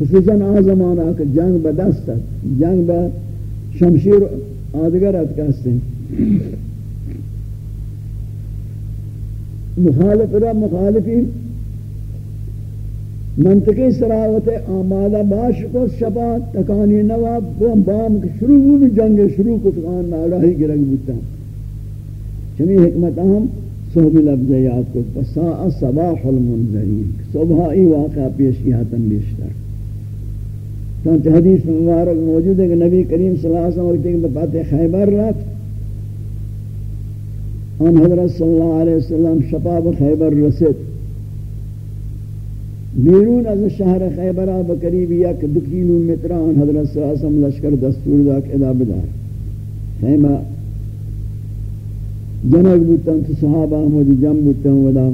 خصوصاً آ زمانہ کہ جنگ بدست جنگ با شمشیر آدگرت کہتے مخالف را مخالفی. منطقی سراوت آمادہ باش کو شبا تکانی نواب بام کے شروع بھی جنگ شروع کو تکان ناراہی گرگ بودتا چمی حکمت اہم صحب لفظ یاد کو فساء صباح المنذرین، صبحائی واقعہ پیش کیا تن بیشتر. چونچہ حدیث مبارک موجود ہے کہ نبی کریم صلی اللہ علیہ وسلم وقت ایک بات خیبر رکھ ان حضرت صلی اللہ علیہ وسلم شپاب خیبر رسد بیرون از شہر خیبرہ بقریب یک دو کیلو متران حضرت صلی اللہ علیہ وسلم لشکر دستور داک ادا بدار خیمہ جنگ بودتن تو صحابہ ہمود جم بودتن ودا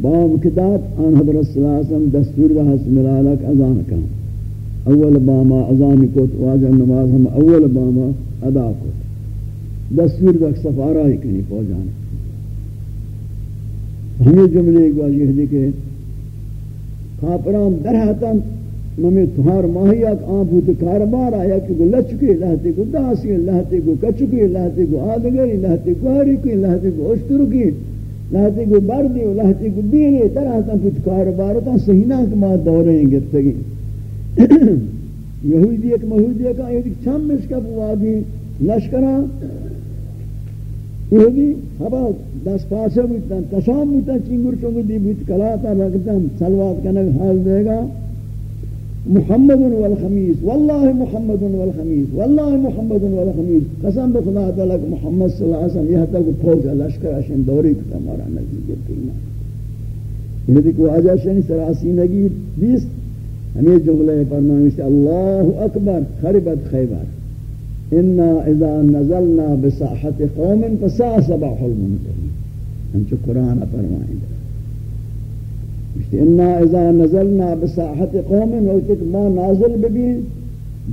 بام کتاب آن حضرت صلی اللہ علیہ وسلم دستور دا حسن ملالک ازان کن اول باما ازان کت واجہ نماز ہم اول باما ادا کت دستور دا سفارائی کنی پوجانا ہمیں جملے ایک واجہ دی کہ کافران در حتن ممی تہار ماہی اک آن بوت کاربار آیا کہ گو لچکی لہتی کو داسی لہتی کو کچکی لہتی کو آدگری لہتی کو ہری کی لہتی کو اشترکی لہتی کو بردی لہتی کو دینی طرح تا بوت کاربار تا سہینا کما دوریں گرتگی یہودی ایک مہودی ایک ایک چم مشکب وادی لشکرہ لشکران یہودی ہبا دس پاسے بودتن تشام بودتن چنگر چنگر دی بود کلاتا رکھتن سلوات کنگ حال دے گا محمد والخمیس واللہ محمد والخمیس واللہ محمد والخمیس قسم بخدا تعالی کہ محمد صلی اللہ علیہ وسلم یہ تک فوج لشکر اشن دوری کتا مارا نزدیک کینا یہ دیکھو آجا شنی سراسی نگی بیس ہمیں جملے پر نامشت اللہ اکبر خربت خیبر إنا إذا نزلنا بساحت قوم فسا صباح المنزلین ہمچو قرآن فرمائیں إنا إذا نزلنا بساحت قوم وقت ما نازل ببین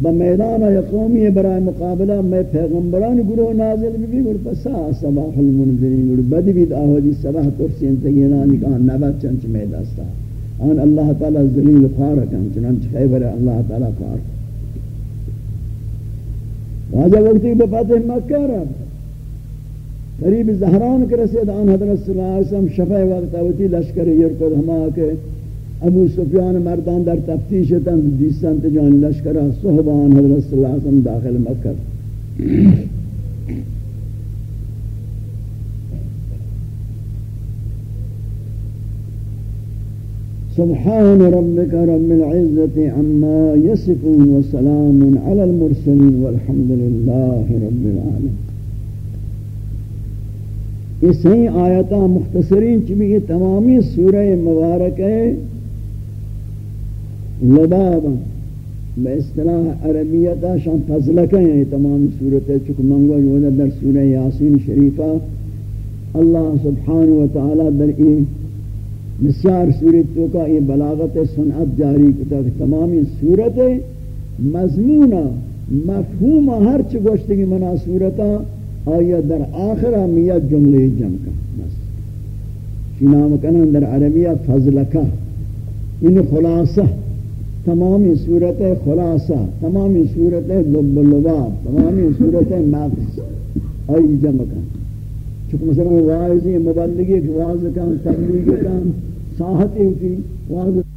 بمیدان قومی برای مقابلہ میں پیغمبران گروہ نازل بھی گر پسا صباح المنذرین گر بد بید آہودی صباح ترسین تگینانی کہا نبت چنچ میں دستا آن اللہ تعالی ذلیل فارکن چنانچہ خیبر اللہ تعالی فارک واجہ وقتی بے فتح مکہ رہا قریب زہران کے رسید، آن حضرت صلی اللہ علیہ وسلم شفع وقت آوتی لشکر یرکد ہما کے ابو سفیان مردان در تفتیش تن دیستان تجان لشکر صحبان حضرت صلی اللہ علیہ وسلم داخل مکہ۔ سبحان ربك رب العزة عما يصفون وسلام على المرسلين والحمد لله رب العالمين. یہ صحیح آیتہ مختصرین چبی یہ تمامی سورہ مبارک ہے. لبابا میں اصطلاح عربیتا شان فضلکہ ہیں تمام صورتیں چکہ منگو جو در سورہ یاسین شریفہ. اللہ سبحانہ وتعالی در این بسیار صورتوں کا یہ بلاغت سنعت جاری کتا کہ تمامی صورتیں مضمونہ، مفہوم ہر چی گوشتگی منا صورتا آیا در آخرہ میاد جملے جمع کا بس۔ شنام کنن در عربیہ فضلکہ۔ ان خلاصہ۔ تمامی صورت خلاصہ۔ تمامی صورت لب لباب۔ تمامی صورت مقص آئی جمع کن چکہ مثلا واضح مبلغی واضح کن تبلیغ کن۔ ساحت ہوتی واضح